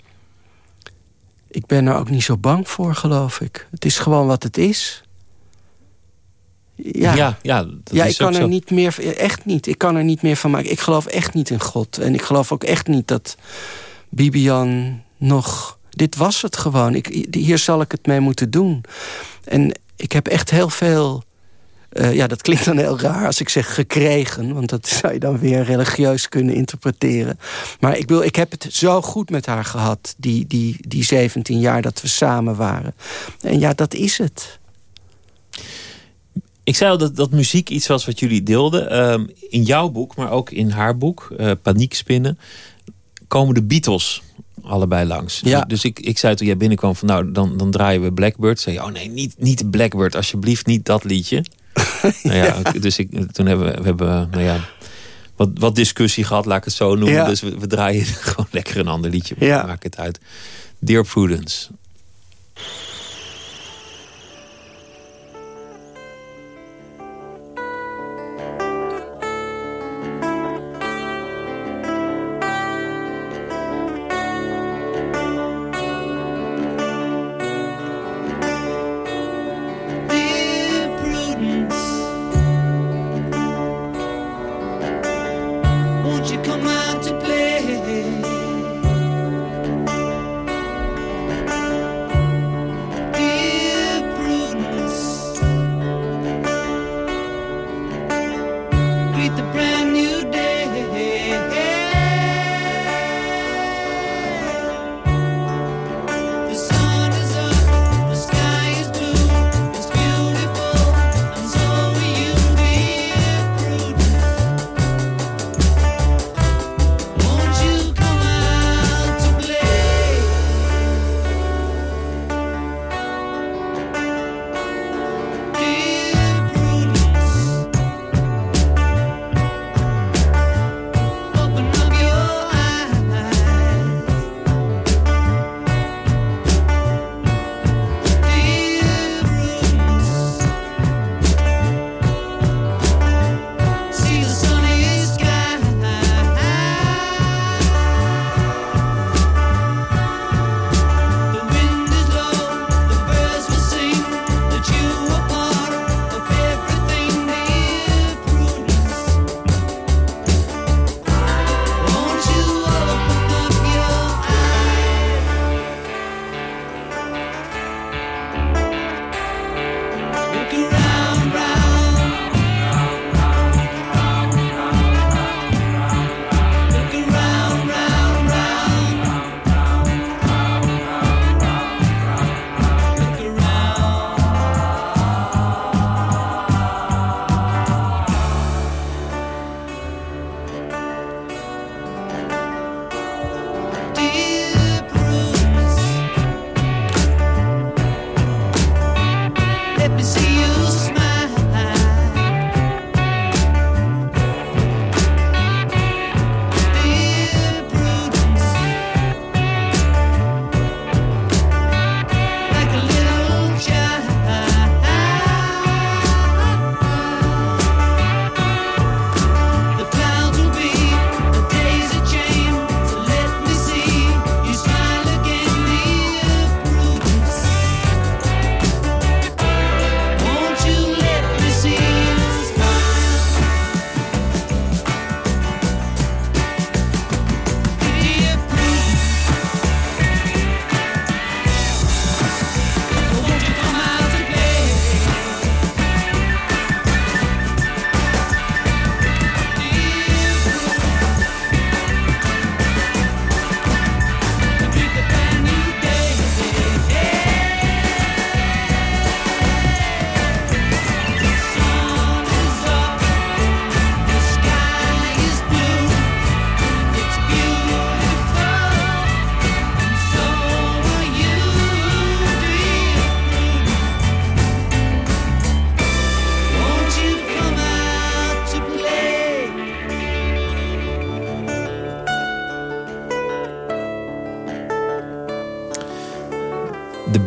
ik ben er ook niet zo bang voor, geloof ik. Het is gewoon wat het is. Ja, ja, ja, dat ja is ik kan er zo. niet meer, echt niet. Ik kan er niet meer van maken. Ik geloof echt niet in God. En ik geloof ook echt niet dat Bibian nog... Dit was het gewoon. Ik, hier zal ik het mee moeten doen. En ik heb echt heel veel... eh, ja, dat klinkt dan heel raar als ik zeg gekregen. Want dat zou je dan weer religieus kunnen interpreteren. Maar ik, wil, ik heb het zo goed met haar gehad. Die, die, die 17 jaar dat we samen waren. En ja, dat is het. Ik zei al dat, dat muziek iets was wat jullie deelden. Ehm, in jouw boek, maar ook in haar boek, eh Paniekspinnen, komen de Beatles allebei langs. Ja. Dus ik, ik zei toen jij binnenkwam van nou, dan, dan draaien we Blackbird. Zei je, oh nee, niet, niet Blackbird, alsjeblieft niet dat liedje. nou ja, dus ik, toen hebben we, we hebben, nou ja, wat, wat discussie gehad, laat ik het zo noemen. Ja. Dus we, we draaien gewoon lekker een ander liedje. Ja. Maak het uit. Dear Prudence.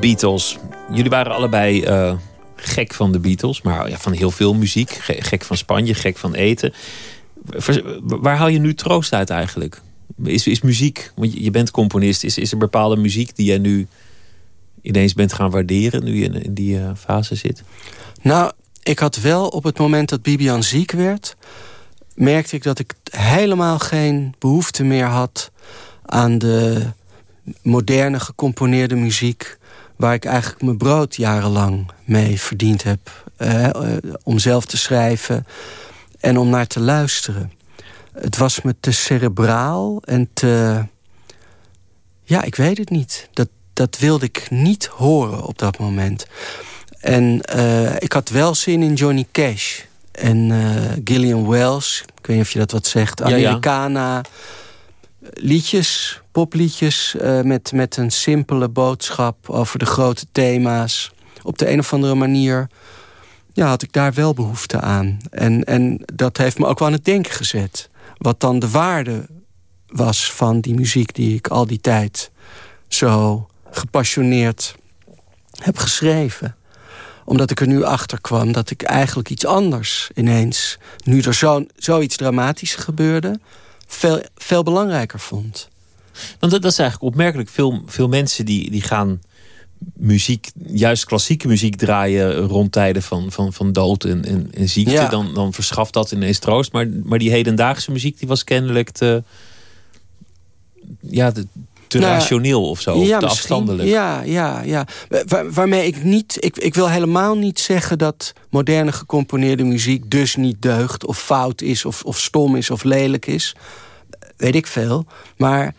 Beatles. Jullie waren allebei uh, gek van de Beatles, maar ja, van heel veel muziek. Gek van Spanje, gek van eten. Waar haal je nu troost uit eigenlijk? Is, is muziek, want je bent componist, is, is er bepaalde muziek die jij nu ineens bent gaan waarderen, nu je in, die uh, fase zit? Nou, ik had wel op het moment dat Bibian ziek werd, merkte ik dat ik helemaal geen behoefte meer had aan de moderne gecomponeerde muziek waar ik eigenlijk mijn brood jarenlang mee verdiend heb. Eh, om zelf te schrijven en om naar te luisteren. Het was me te cerebraal en te... Ja, ik weet het niet. Dat, dat wilde ik niet horen op dat moment. En uh, ik had wel zin in Johnny Cash. En uh, Gillian Wells, ik weet niet of je dat wat zegt. Americana. Ja, ja. Liedjes, popliedjes uh, met, met een simpele boodschap over de grote thema's. Op de een of andere manier ja, had ik daar wel behoefte aan. En, en dat heeft me ook wel aan het denken gezet. Wat dan de waarde was van die muziek die ik al die tijd zo gepassioneerd heb geschreven. Omdat ik er nu achter kwam dat ik eigenlijk iets anders ineens... nu er zo, zoiets dramatisch gebeurde, veel, veel belangrijker vond. Want dat, dat is eigenlijk opmerkelijk. Veel, veel mensen die, die gaan muziek, juist klassieke muziek draaien rond tijden van, van, van dood en, en, ziekte, dan, dan verschaft dat ineens troost. Maar, maar die hedendaagse muziek die was kennelijk te, ja, te nou, rationeel of zo, of te afstandelijk. Ja, ja, ja. waarmee ik niet, ik, ik wil helemaal niet zeggen dat moderne gecomponeerde muziek dus niet deugt of fout is of, of stom is of lelijk is. Weet ik veel. Maar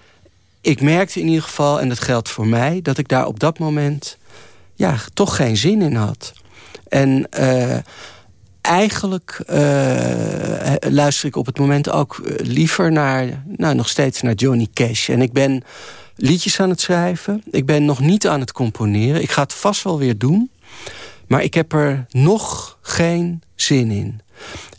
ik merkte in ieder geval, en dat geldt voor mij... dat ik daar op dat moment ja, toch geen zin in had. En uh, eigenlijk uh, luister ik op het moment ook eh, liever naar... nou, nog steeds naar Johnny Cash. En ik ben liedjes aan het schrijven. Ik ben nog niet aan het componeren. Ik ga het vast wel weer doen. Maar ik heb er nog geen zin in.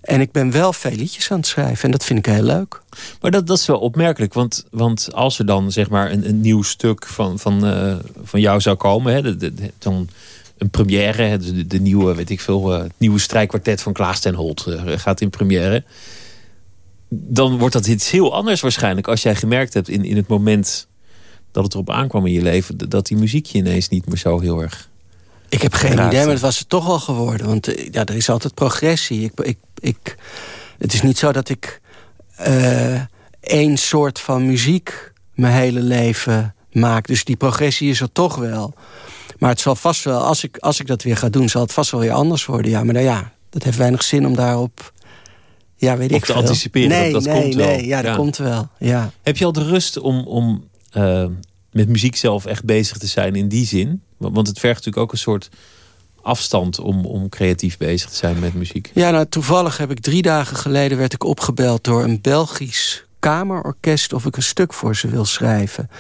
En ik ben wel veel liedjes aan het schrijven. En dat vind ik heel leuk. Maar dat, dat is wel opmerkelijk. Want, want als er dan zeg maar een, een nieuw stuk van, van, uh, van jou zou komen. Hè, dan een première. De, de, nieuwe, weet ik veel, uh, nieuwe strijkkwartet van Klaas ten Holt uh, gaat in première. Dan wordt dat iets heel anders waarschijnlijk. Als jij gemerkt hebt in, in het moment dat het erop aankwam in je leven. Dat die muziek je ineens niet meer zo heel erg ik heb geen idee, maar het was het toch wel geworden. Want ja, er is altijd progressie. Ik, ik, ik, het is niet zo dat ik uh, één soort van muziek mijn hele leven maak. Dus die progressie is er toch wel. Maar het zal vast wel, als ik, als ik dat weer ga doen... zal het vast wel weer anders worden. Ja, maar nou ja, dat heeft weinig zin om daarop... Ja, weet ik te veel. anticiperen, nee, dat, dat nee, komt wel. Nee, ja, dat komt wel. Ja. Heb je al de rust om, om uh, met muziek zelf echt bezig te zijn in die zin? Want het vergt natuurlijk ook een soort afstand om, om creatief bezig te zijn met muziek? Ja, nou toevallig heb ik drie dagen geleden werd ik opgebeld door een Belgisch kamerorkest of ik een stuk voor ze wil schrijven.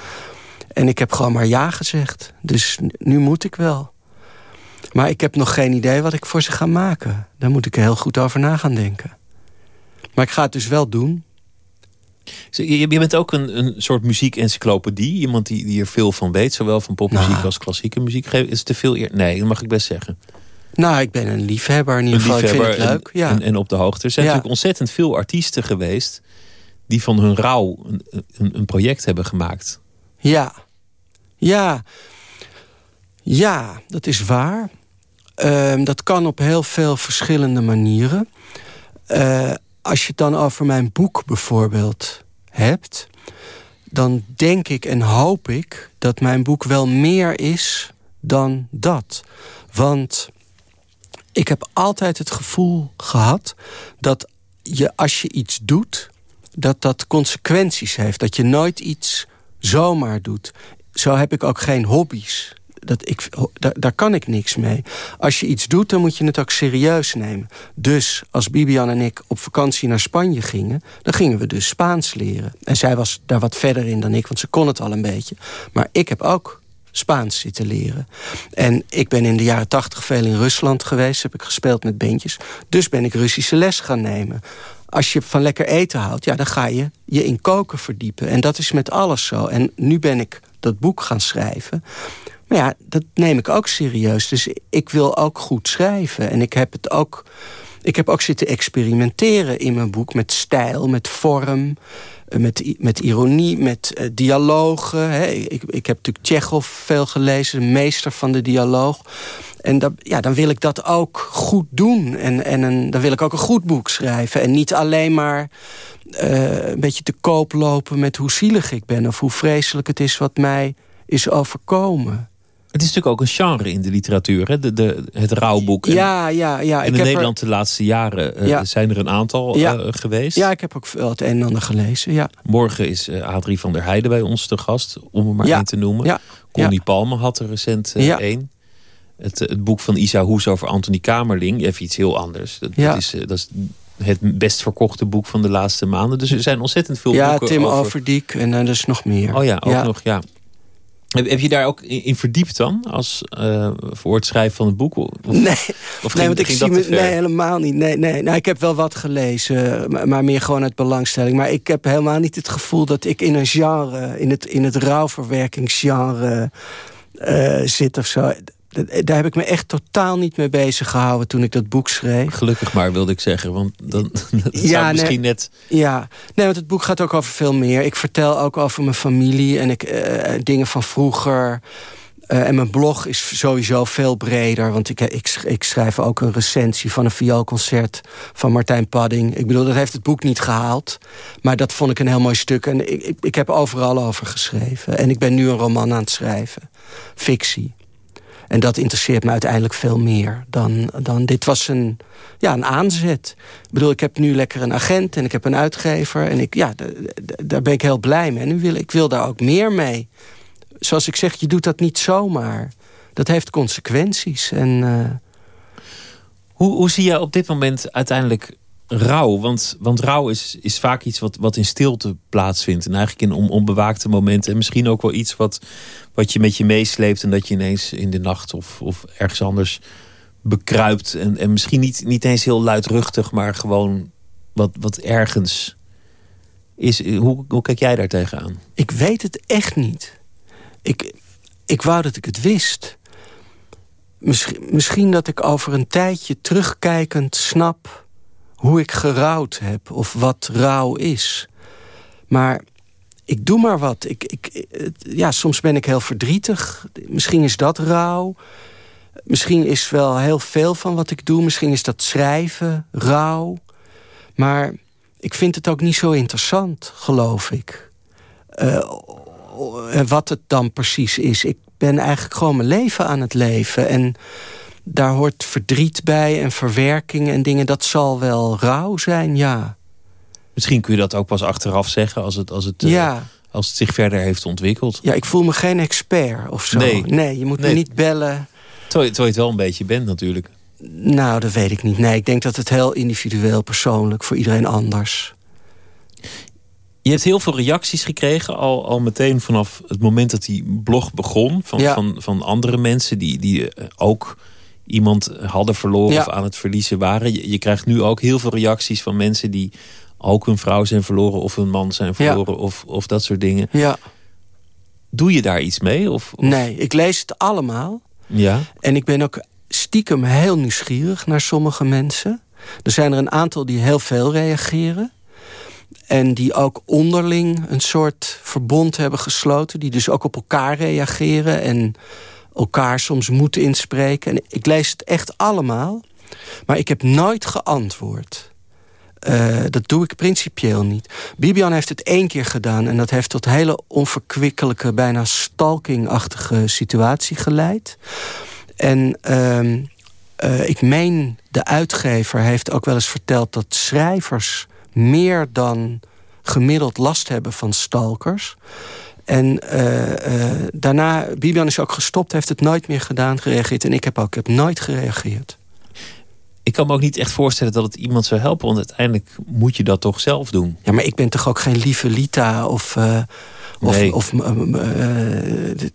En ik heb gewoon maar ja gezegd. Dus nu moet ik wel. Maar ik heb nog geen idee wat ik voor ze ga maken. Daar moet ik heel goed over na gaan denken. Maar ik ga het dus wel doen. Je bent ook een, een soort muziek-encyclopedie. Iemand die, die er veel van weet. Zowel van popmuziek nou. als klassieke muziek. Is het te veel eer? Nee, dat mag ik best zeggen. Nou, ik ben een liefhebber in ieder geval. Ik vind het leuk. En, ja. en, en, op de hoogte. Er zijn ja. natuurlijk ontzettend veel artiesten geweest... die van hun rouw een, een, een project hebben gemaakt. Ja. Ja. Ja, dat is waar. Uh, dat kan op heel veel verschillende manieren. Uh, als je het dan over mijn boek bijvoorbeeld hebt... dan denk ik en hoop ik dat mijn boek wel meer is dan dat. Want ik heb altijd het gevoel gehad... dat je als je iets doet, dat dat consequenties heeft. Dat je nooit iets zomaar doet. Zo heb ik ook geen hobby's dat ik, daar, kan ik niks mee. Als je iets doet, dan moet je het ook serieus nemen. Dus als Bibian en ik op vakantie naar Spanje gingen... dan gingen we dus Spaans leren. En zij was daar wat verder in dan ik, want ze kon het al een beetje. Maar ik heb ook Spaans zitten leren. En ik ben in de jaren tachtig veel in Rusland geweest. Heb ik gespeeld met bandjes. Dus ben ik Russische les gaan nemen. Als je van lekker eten houdt, ja, dan ga je je in koken verdiepen. En dat is met alles zo. En nu ben ik dat boek gaan schrijven. Maar ja, dat neem ik ook serieus. Dus ik wil ook goed schrijven. En ik heb het ook. Ik heb ook zitten experimenteren in mijn boek met stijl, met vorm, eh, met, met ironie, met uh, dialogen. Ik, ik heb natuurlijk Tsjechov veel gelezen, meester van de dialoog. En dat, ja, dan wil ik dat ook goed doen. En, en een, dan wil ik ook een goed boek schrijven. En niet alleen maar uh, een beetje te koop lopen met hoe zielig ik ben... of hoe vreselijk het is wat mij is overkomen. Het is natuurlijk ook een genre in de literatuur, hè? De, de, het rouwboek. ja, ja, ja. in Nederland de laatste jaren uh, ja. zijn er een aantal ja. uh, geweest. Ja, ik heb ook wel het een en ander gelezen, ja. Morgen is uh, Adrie van der Heijden bij ons te gast, om er maar ja. één te noemen. Connie Palme had er recent één. Het, het, boek van Isa Hoes over Anthony Kamerling. Even iets heel anders. Dat, ja. dat is, dat is het best verkochte boek van de laatste maanden. Dus er zijn ontzettend veel ja, boeken Tim over... En er is nog meer. Oh ja, ook nog, ja. Heb, heb, je daar ook in, in verdiept dan? Als, uh, voor het schrijven van het boek? Of, nee, of ging, nee, want ik zie me, nee, helemaal niet. Nee, nee. Nou, ik heb wel wat gelezen, maar, maar, meer gewoon uit belangstelling. Maar ik heb helemaal niet het gevoel dat ik in een genre, in het, in het rouwverwerkingsgenre uh, zit of zo daar heb ik me echt totaal niet mee bezig gehouden toen ik dat boek schreef. Gelukkig maar, wilde ik zeggen. Want dan dat ja, zou misschien net... Ja, nee, want het boek gaat ook over veel meer. Ik vertel ook over mijn familie en ik, uh, dingen van vroeger. Uh, en mijn blog is sowieso veel breder. Want ik, ik, ik, schrijf ook een recensie van een vioolconcert van Martijn Padding. Ik bedoel, dat heeft het boek niet gehaald. Maar dat vond ik een heel mooi stuk. En ik, ik, ik heb overal over geschreven. En ik ben nu een roman aan het schrijven. Fictie. En dat interesseert me uiteindelijk veel meer dan, dan dit was een, ja, een aanzet. Ik bedoel, ik heb nu lekker een agent en ik heb een uitgever. En ik, ja, daar ben ik heel blij mee. En nu wil, ik wil daar ook meer mee. Zoals ik zeg, je doet dat niet zomaar. Dat heeft consequenties. En, uh... hoe, hoe zie je op dit moment uiteindelijk rouw? Want, want rouw is, is vaak iets wat, wat in stilte plaatsvindt. En eigenlijk in on, onbewaakte momenten. En misschien ook wel iets wat, wat je met je meesleept. En dat je ineens in de nacht of, of ergens anders bekruipt. En, en misschien niet, niet eens heel luidruchtig, maar gewoon wat, wat ergens is. Hoe, hoe kijk jij daar tegenaan? Ik weet het echt niet. Ik, ik wou dat ik het wist. Misschien, misschien dat ik over een tijdje terugkijkend snap hoe ik gerouwd heb of wat rouw is. Maar ik doe maar wat. Ik, ik, ja, soms ben ik heel verdrietig. Misschien is dat rouw. Misschien is wel heel veel van wat ik doe. Misschien is dat schrijven, rouw. Maar ik vind het ook niet zo interessant, geloof ik. Uh, wat het dan precies is. Ik ben eigenlijk gewoon mijn leven aan het leven. En daar hoort verdriet bij en verwerking en dingen. Dat zal wel rouw zijn, ja. Misschien kun je dat ook pas achteraf zeggen als het, als het, ja. uh, als het zich verder heeft ontwikkeld. Ja, ik voel me geen expert of zo. Nee, nee je moet nee. me niet bellen. Terwijl je het wel een beetje bent natuurlijk. Nou, dat weet ik niet. Nee, ik denk dat het heel individueel, persoonlijk, voor iedereen anders. Je hebt heel veel reacties gekregen, al, al meteen vanaf het moment dat die blog begon. Van, ja. van, van andere mensen die, die ook iemand hadden verloren ja. of aan het verliezen waren. Je, je, krijgt nu ook heel veel reacties van mensen die ook hun vrouw zijn verloren of hun man zijn verloren ja. of, of dat soort dingen. Ja. Doe je daar iets mee? Of, of... Nee, ik lees het allemaal. Ja. En ik ben ook stiekem heel nieuwsgierig naar sommige mensen. Er zijn er een aantal die heel veel reageren. En die ook onderling een soort verbond hebben gesloten. Die dus ook op elkaar reageren. En elkaar soms moeten inspreken. En ik lees het echt allemaal. Maar ik heb nooit geantwoord. Uh, dat doe ik principieel niet. Bibian heeft het één keer gedaan. En dat heeft tot hele onverkwikkelijke, bijna stalkingachtige situatie geleid. En uh, uh, ik meen, de uitgever heeft ook wel eens verteld... dat schrijvers meer dan gemiddeld last hebben van stalkers. En uh, daarna, Bibian is ook gestopt, heeft het nooit meer gedaan, gereageerd. En ik heb ook heb nooit gereageerd. Ik kan me ook niet echt voorstellen dat het iemand zou helpen, want uiteindelijk moet je dat toch zelf doen. Ja, maar ik ben toch ook geen lieve Lita of. Uh, of, nee. of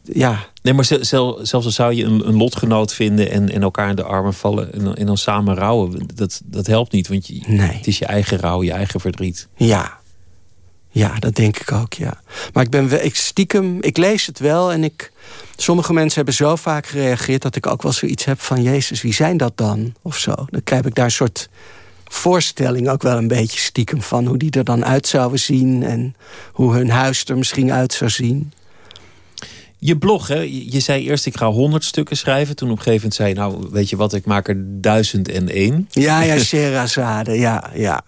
ja. Nee, maar zelf, zelfs al zou je een, een, lotgenoot vinden en, en elkaar in de armen vallen en, en dan samen rouwen, dat, dat helpt niet, want je, nee. het is je eigen rouw, je eigen verdriet. Ja. Ja, dat denk ik ook, ja. Maar ik ben wel, ik stiekem, ik lees het wel en ik. Sommige mensen hebben zo vaak gereageerd dat ik ook wel zoiets heb van Jezus, wie zijn dat dan? Of zo. Dan krijg ik daar een soort voorstelling ook wel een beetje stiekem van hoe die er dan uit zouden zien en hoe hun huis er misschien uit zou zien. Je blog, hè? je zei eerst ik ga honderd stukken schrijven. Toen op een gegeven moment zei je, nou weet je wat, ik maak er duizend en één. Ja, ja, Sherazade, ja, ja.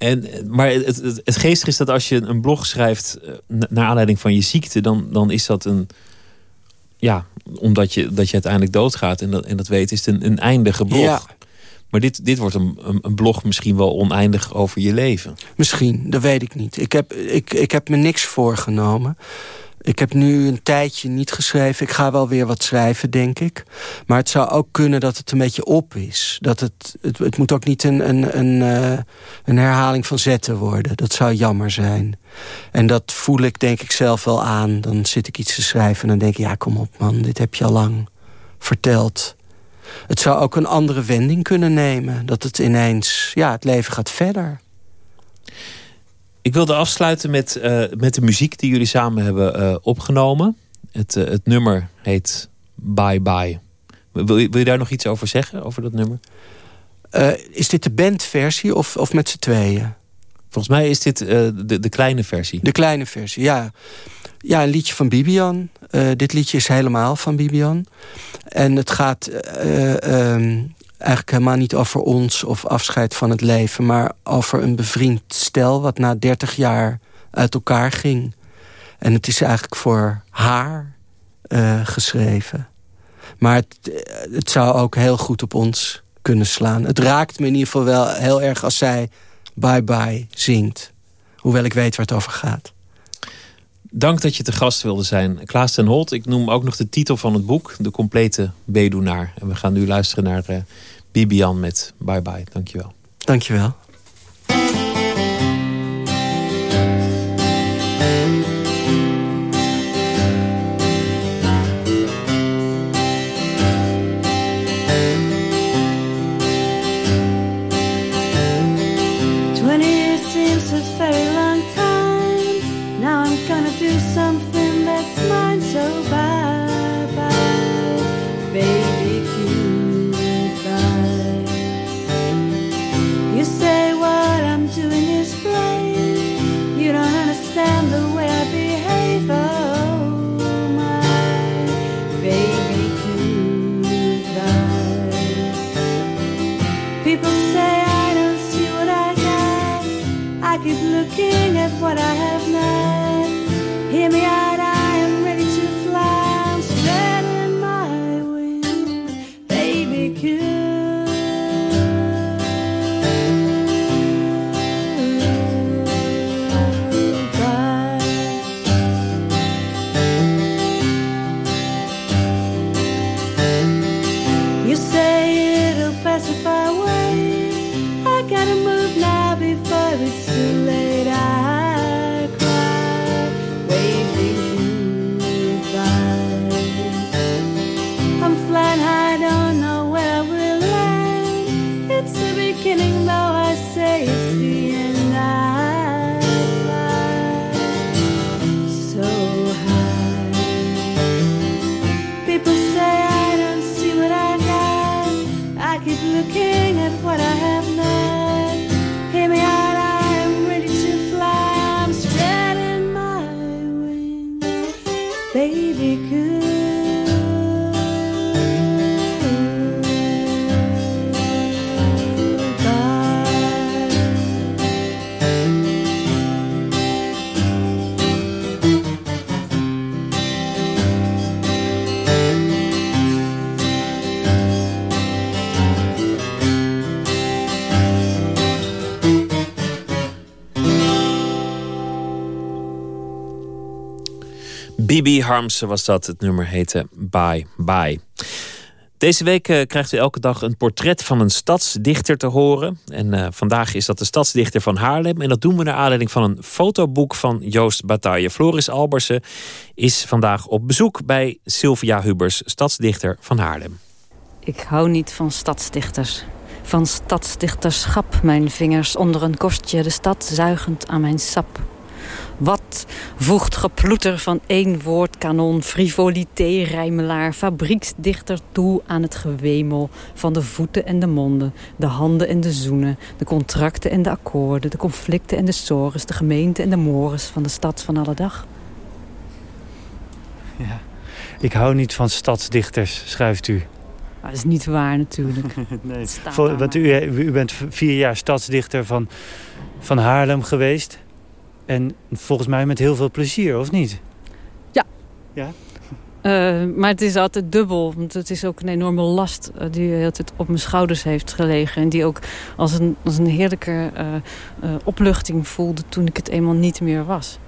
En, maar het, het, het geestige is dat als je een blog schrijft eh, naar aanleiding van je ziekte, dan, dan is dat een. Ja, omdat je, dat je uiteindelijk doodgaat en dat, en dat weet, is het een, een eindige blog. Ja. Maar dit, dit wordt een, een, een blog misschien wel oneindig over je leven. Misschien, dat weet ik niet. Ik heb, ik, ik heb me niks voorgenomen. Ik heb nu een tijdje niet geschreven. Ik ga wel weer wat schrijven, denk ik. Maar het zou ook kunnen dat het een beetje op is. Dat het, het, het moet ook niet een, een, een, eh, een herhaling van zetten worden. Dat zou jammer zijn. En dat voel ik denk ik zelf wel aan. Dan zit ik iets te schrijven en dan denk ik... ja, kom op man, dit heb je al lang verteld. Het zou ook een andere wending kunnen nemen. Dat het ineens... ja, het leven gaat verder. Ik wilde afsluiten met, uh, met de muziek die jullie samen hebben uh, opgenomen. Het, uh, het nummer heet Bye Bye. Wil je, wil je daar nog iets over zeggen, over dat nummer? is dit de bandversie of, of met z'n tweeën? Volgens mij is dit de, de kleine versie. De kleine versie, ja. Ja, een liedje van Bibian. dit liedje is helemaal van Bibian. En het gaat... Um, eigenlijk helemaal niet over ons of afscheid van het leven... maar over een bevriend stel wat na 30 jaar uit elkaar ging. En het is eigenlijk voor haar uh, geschreven. Maar het, het zou ook heel goed op ons kunnen slaan. Het raakt me in ieder geval wel heel erg als zij bye bye zingt. Hoewel ik weet waar het over gaat. Dank dat je te gast wilde zijn. Klaas ten Holt, ik noem ook nog de titel van het boek. De complete Bedoenaar. En we gaan nu luisteren naar uh, Bibian met Bye Bye. Dankjewel. Dankjewel. what I have Bibi Harmsen was dat. Het nummer heette Bye Bye. Deze week uh, krijgt u elke dag een portret van een stadsdichter te horen. En uh, vandaag is dat de stadsdichter van Haarlem. En dat doen we naar aanleiding van een fotoboek van Joost Bataille. Floris Albersen is vandaag op bezoek bij Sylvia Hubers, stadsdichter van Haarlem. Ik hou niet van stadsdichters. Van stadsdichterschap, mijn vingers onder een korstje de stad zuigend aan mijn sap. Wat voegt geploeter van één woord kanon, frivolité, rijmelaar, fabrieksdichter toe aan het gewemel van de voeten en de monden, de handen en de zoenen, de contracten en de akkoorden, de conflicten en de sores, de gemeente en de mores van de stad van alle dag? Ja. Ik hou niet van stadsdichters, schrijft u. Maar dat is niet waar natuurlijk. nee. Voor- want u, u bent vier jaar stadsdichter van, van Haarlem geweest. En volgens mij met heel veel plezier, of niet? Ja. Ja? Eh, maar het is altijd dubbel. Want het is ook een enorme last eh, die de hele tijd op mijn schouders heeft gelegen. En die ook als een, als een heerlijke eh, opluchting voelde toen ik het eenmaal niet meer was.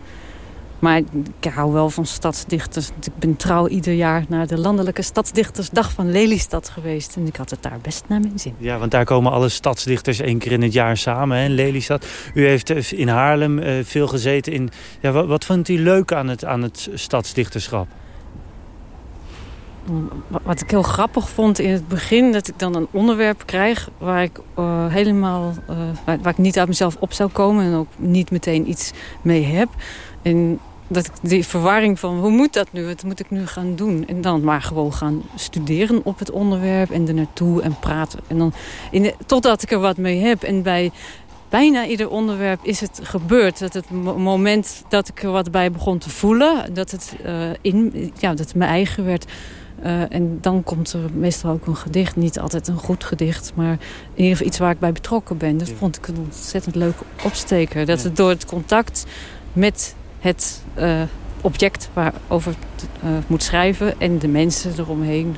Maar ik hou wel van stadsdichters. Ik ben trouw ieder jaar naar de Landelijke Stadsdichtersdag van Lelystad geweest. En ik had het daar best naar mijn zin. Ja, want daar komen alle stadsdichters één keer in het jaar samen, hè, Lelystad. U heeft eh, in Haarlem eh, veel gezeten. In, ja, wat, wat vindt u leuk aan het, aan het stadsdichterschap? Wa- Wat ik heel grappig vond in het begin... dat ik dan een onderwerp krijg waar ik eh, helemaal... waar, waar ik niet uit mezelf op zou komen... en ook niet meteen iets mee heb. En dat ik die verwarring van hoe moet dat nu? Wat moet ik nu gaan doen? En dan maar gewoon gaan studeren op het onderwerp... en er naartoe en praten. En dan in de- totdat ik er wat mee heb. En bij bijna ieder onderwerp is het gebeurd. Dat het mo- moment dat ik er wat bij begon te voelen... dat het, eh, in, ja, dat het mijn eigen werd... Eh, en dan komt er meestal ook een gedicht. Niet altijd een goed gedicht, maar in ieder geval iets waar ik bij betrokken ben. Dat vond ik een ontzettend leuke opsteker. Dat het door het contact met het eh, object waarover het eh, moet schrijven... en de mensen eromheen.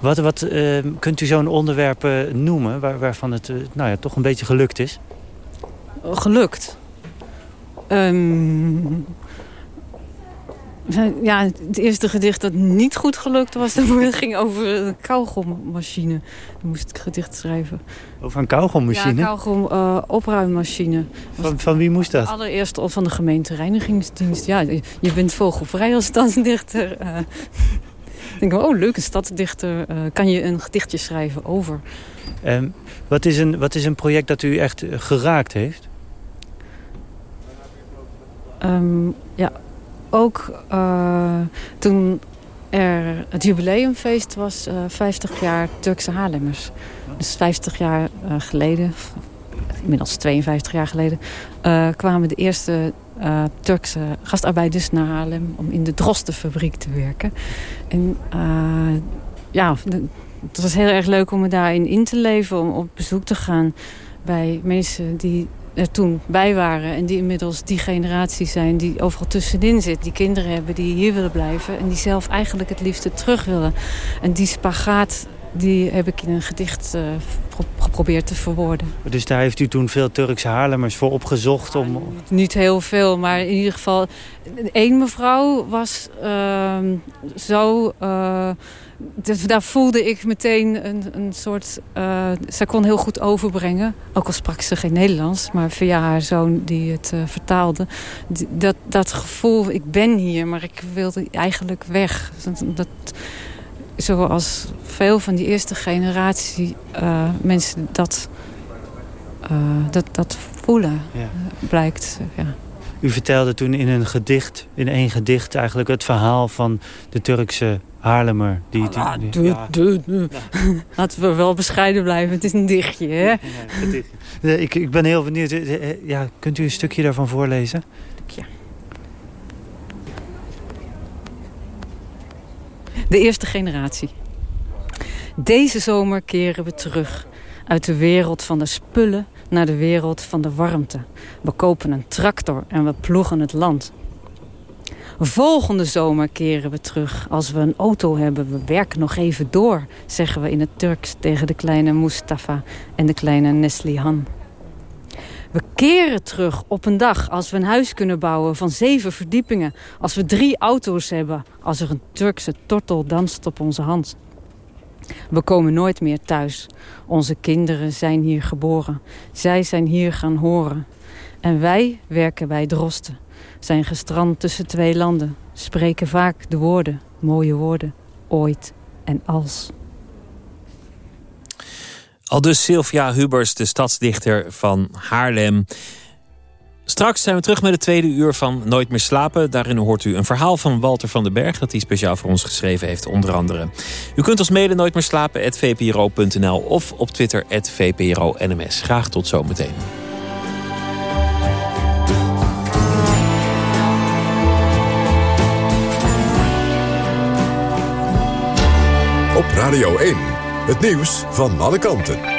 Wat, wat eh, kunt u zo'n onderwerp eh, noemen waar, waarvan het nou ja, toch een beetje gelukt is? gelukt. Ehm, ja, het eerste gedicht dat niet goed gelukt was... dat ging over een kauwgommachine. Dan moest ik gedicht schrijven. Over een kauwgommachine? Ja, kauwgom eh, opruimmachine. Van, van wie moest dat? Allereerst al van de gemeente reinigingsdienst. Ja, je bent vogelvrij als stadsdichter. ik denk, oh leuk, een stadsdichter. eh, kan je een gedichtje schrijven over? Ehm, wat, is een, wat is een project dat u echt geraakt heeft? Ehm, ja, ook eh, toen er het jubileumfeest was, eh 50 jaar Turkse Haarlemmers. Dus 50 jaar eh, geleden, of inmiddels 52 jaar geleden, eh, kwamen de eerste eh, Turkse gastarbeiders naar Haarlem om in de drostenfabriek te werken. En eh, ja, het was heel erg leuk om me daarin in te leven, om op bezoek te gaan bij mensen die er toen bij waren. En die inmiddels die generatie zijn die overal tussenin zit. Die kinderen hebben die hier willen blijven. En die zelf eigenlijk het liefste terug willen. En die spagaat die heb ik in een gedicht eh, pro- geprobeerd te verwoorden. Dus daar heeft u toen veel Turkse Haarlemmers voor opgezocht om... Niet heel veel, maar in ieder geval... één mevrouw was ehm, zo... eh, dus daar voelde ik meteen een, een soort... eh zij kon heel goed overbrengen. Ook al sprak ze geen Nederlands. Maar via haar zoon die het eh, vertaalde. Die- Dat, dat gevoel, ik ben hier, maar ik wilde eigenlijk weg. Dat, dat, zoals veel van die eerste generatie eh, mensen dat, dat, dat voelen, Ja. blijkt. Ja. U vertelde toen in een gedicht, in één gedicht eigenlijk het verhaal van de Turkse Haarlemmer. Die, die, die- Du- ja. Laten we wel bescheiden blijven. Het is een dichtje, hè? Nee, ik, ik ben heel benieuwd. Eh, eh, Ja, kunt u een stukje daarvan voorlezen? De eerste generatie. Deze zomer keren we terug. Uit de wereld van de spullen naar de wereld van de warmte. We kopen een tractor en we ploegen het land. Volgende zomer keren we terug. Als we een auto hebben, we werken nog even door, zeggen we in het Turks tegen de kleine Mustafa en de kleine Neslihan. We keren terug op een dag als we een huis kunnen bouwen van zeven verdiepingen. Als we drie auto's hebben. Als er een Turkse tortel danst op onze hand. We komen nooit meer thuis. Onze kinderen zijn hier geboren. Zij zijn hier gaan horen. En wij werken bij Drosten. Zijn gestrand tussen twee landen. Spreken vaak de woorden, mooie woorden. Ooit en als. Al dus Sylvia Hubers, de stadsdichter van Haarlem. Straks zijn we terug met het tweede uur van Nooit meer slapen. Daarin hoort u een verhaal van Walter van den Berg... dat hij speciaal voor ons geschreven heeft, onder andere. U kunt ons mailen nooit meer slapen, vpro.nl... of op Twitter, vpro-nms. Graag tot zometeen. Op Radio 1, het nieuws van alle kanten.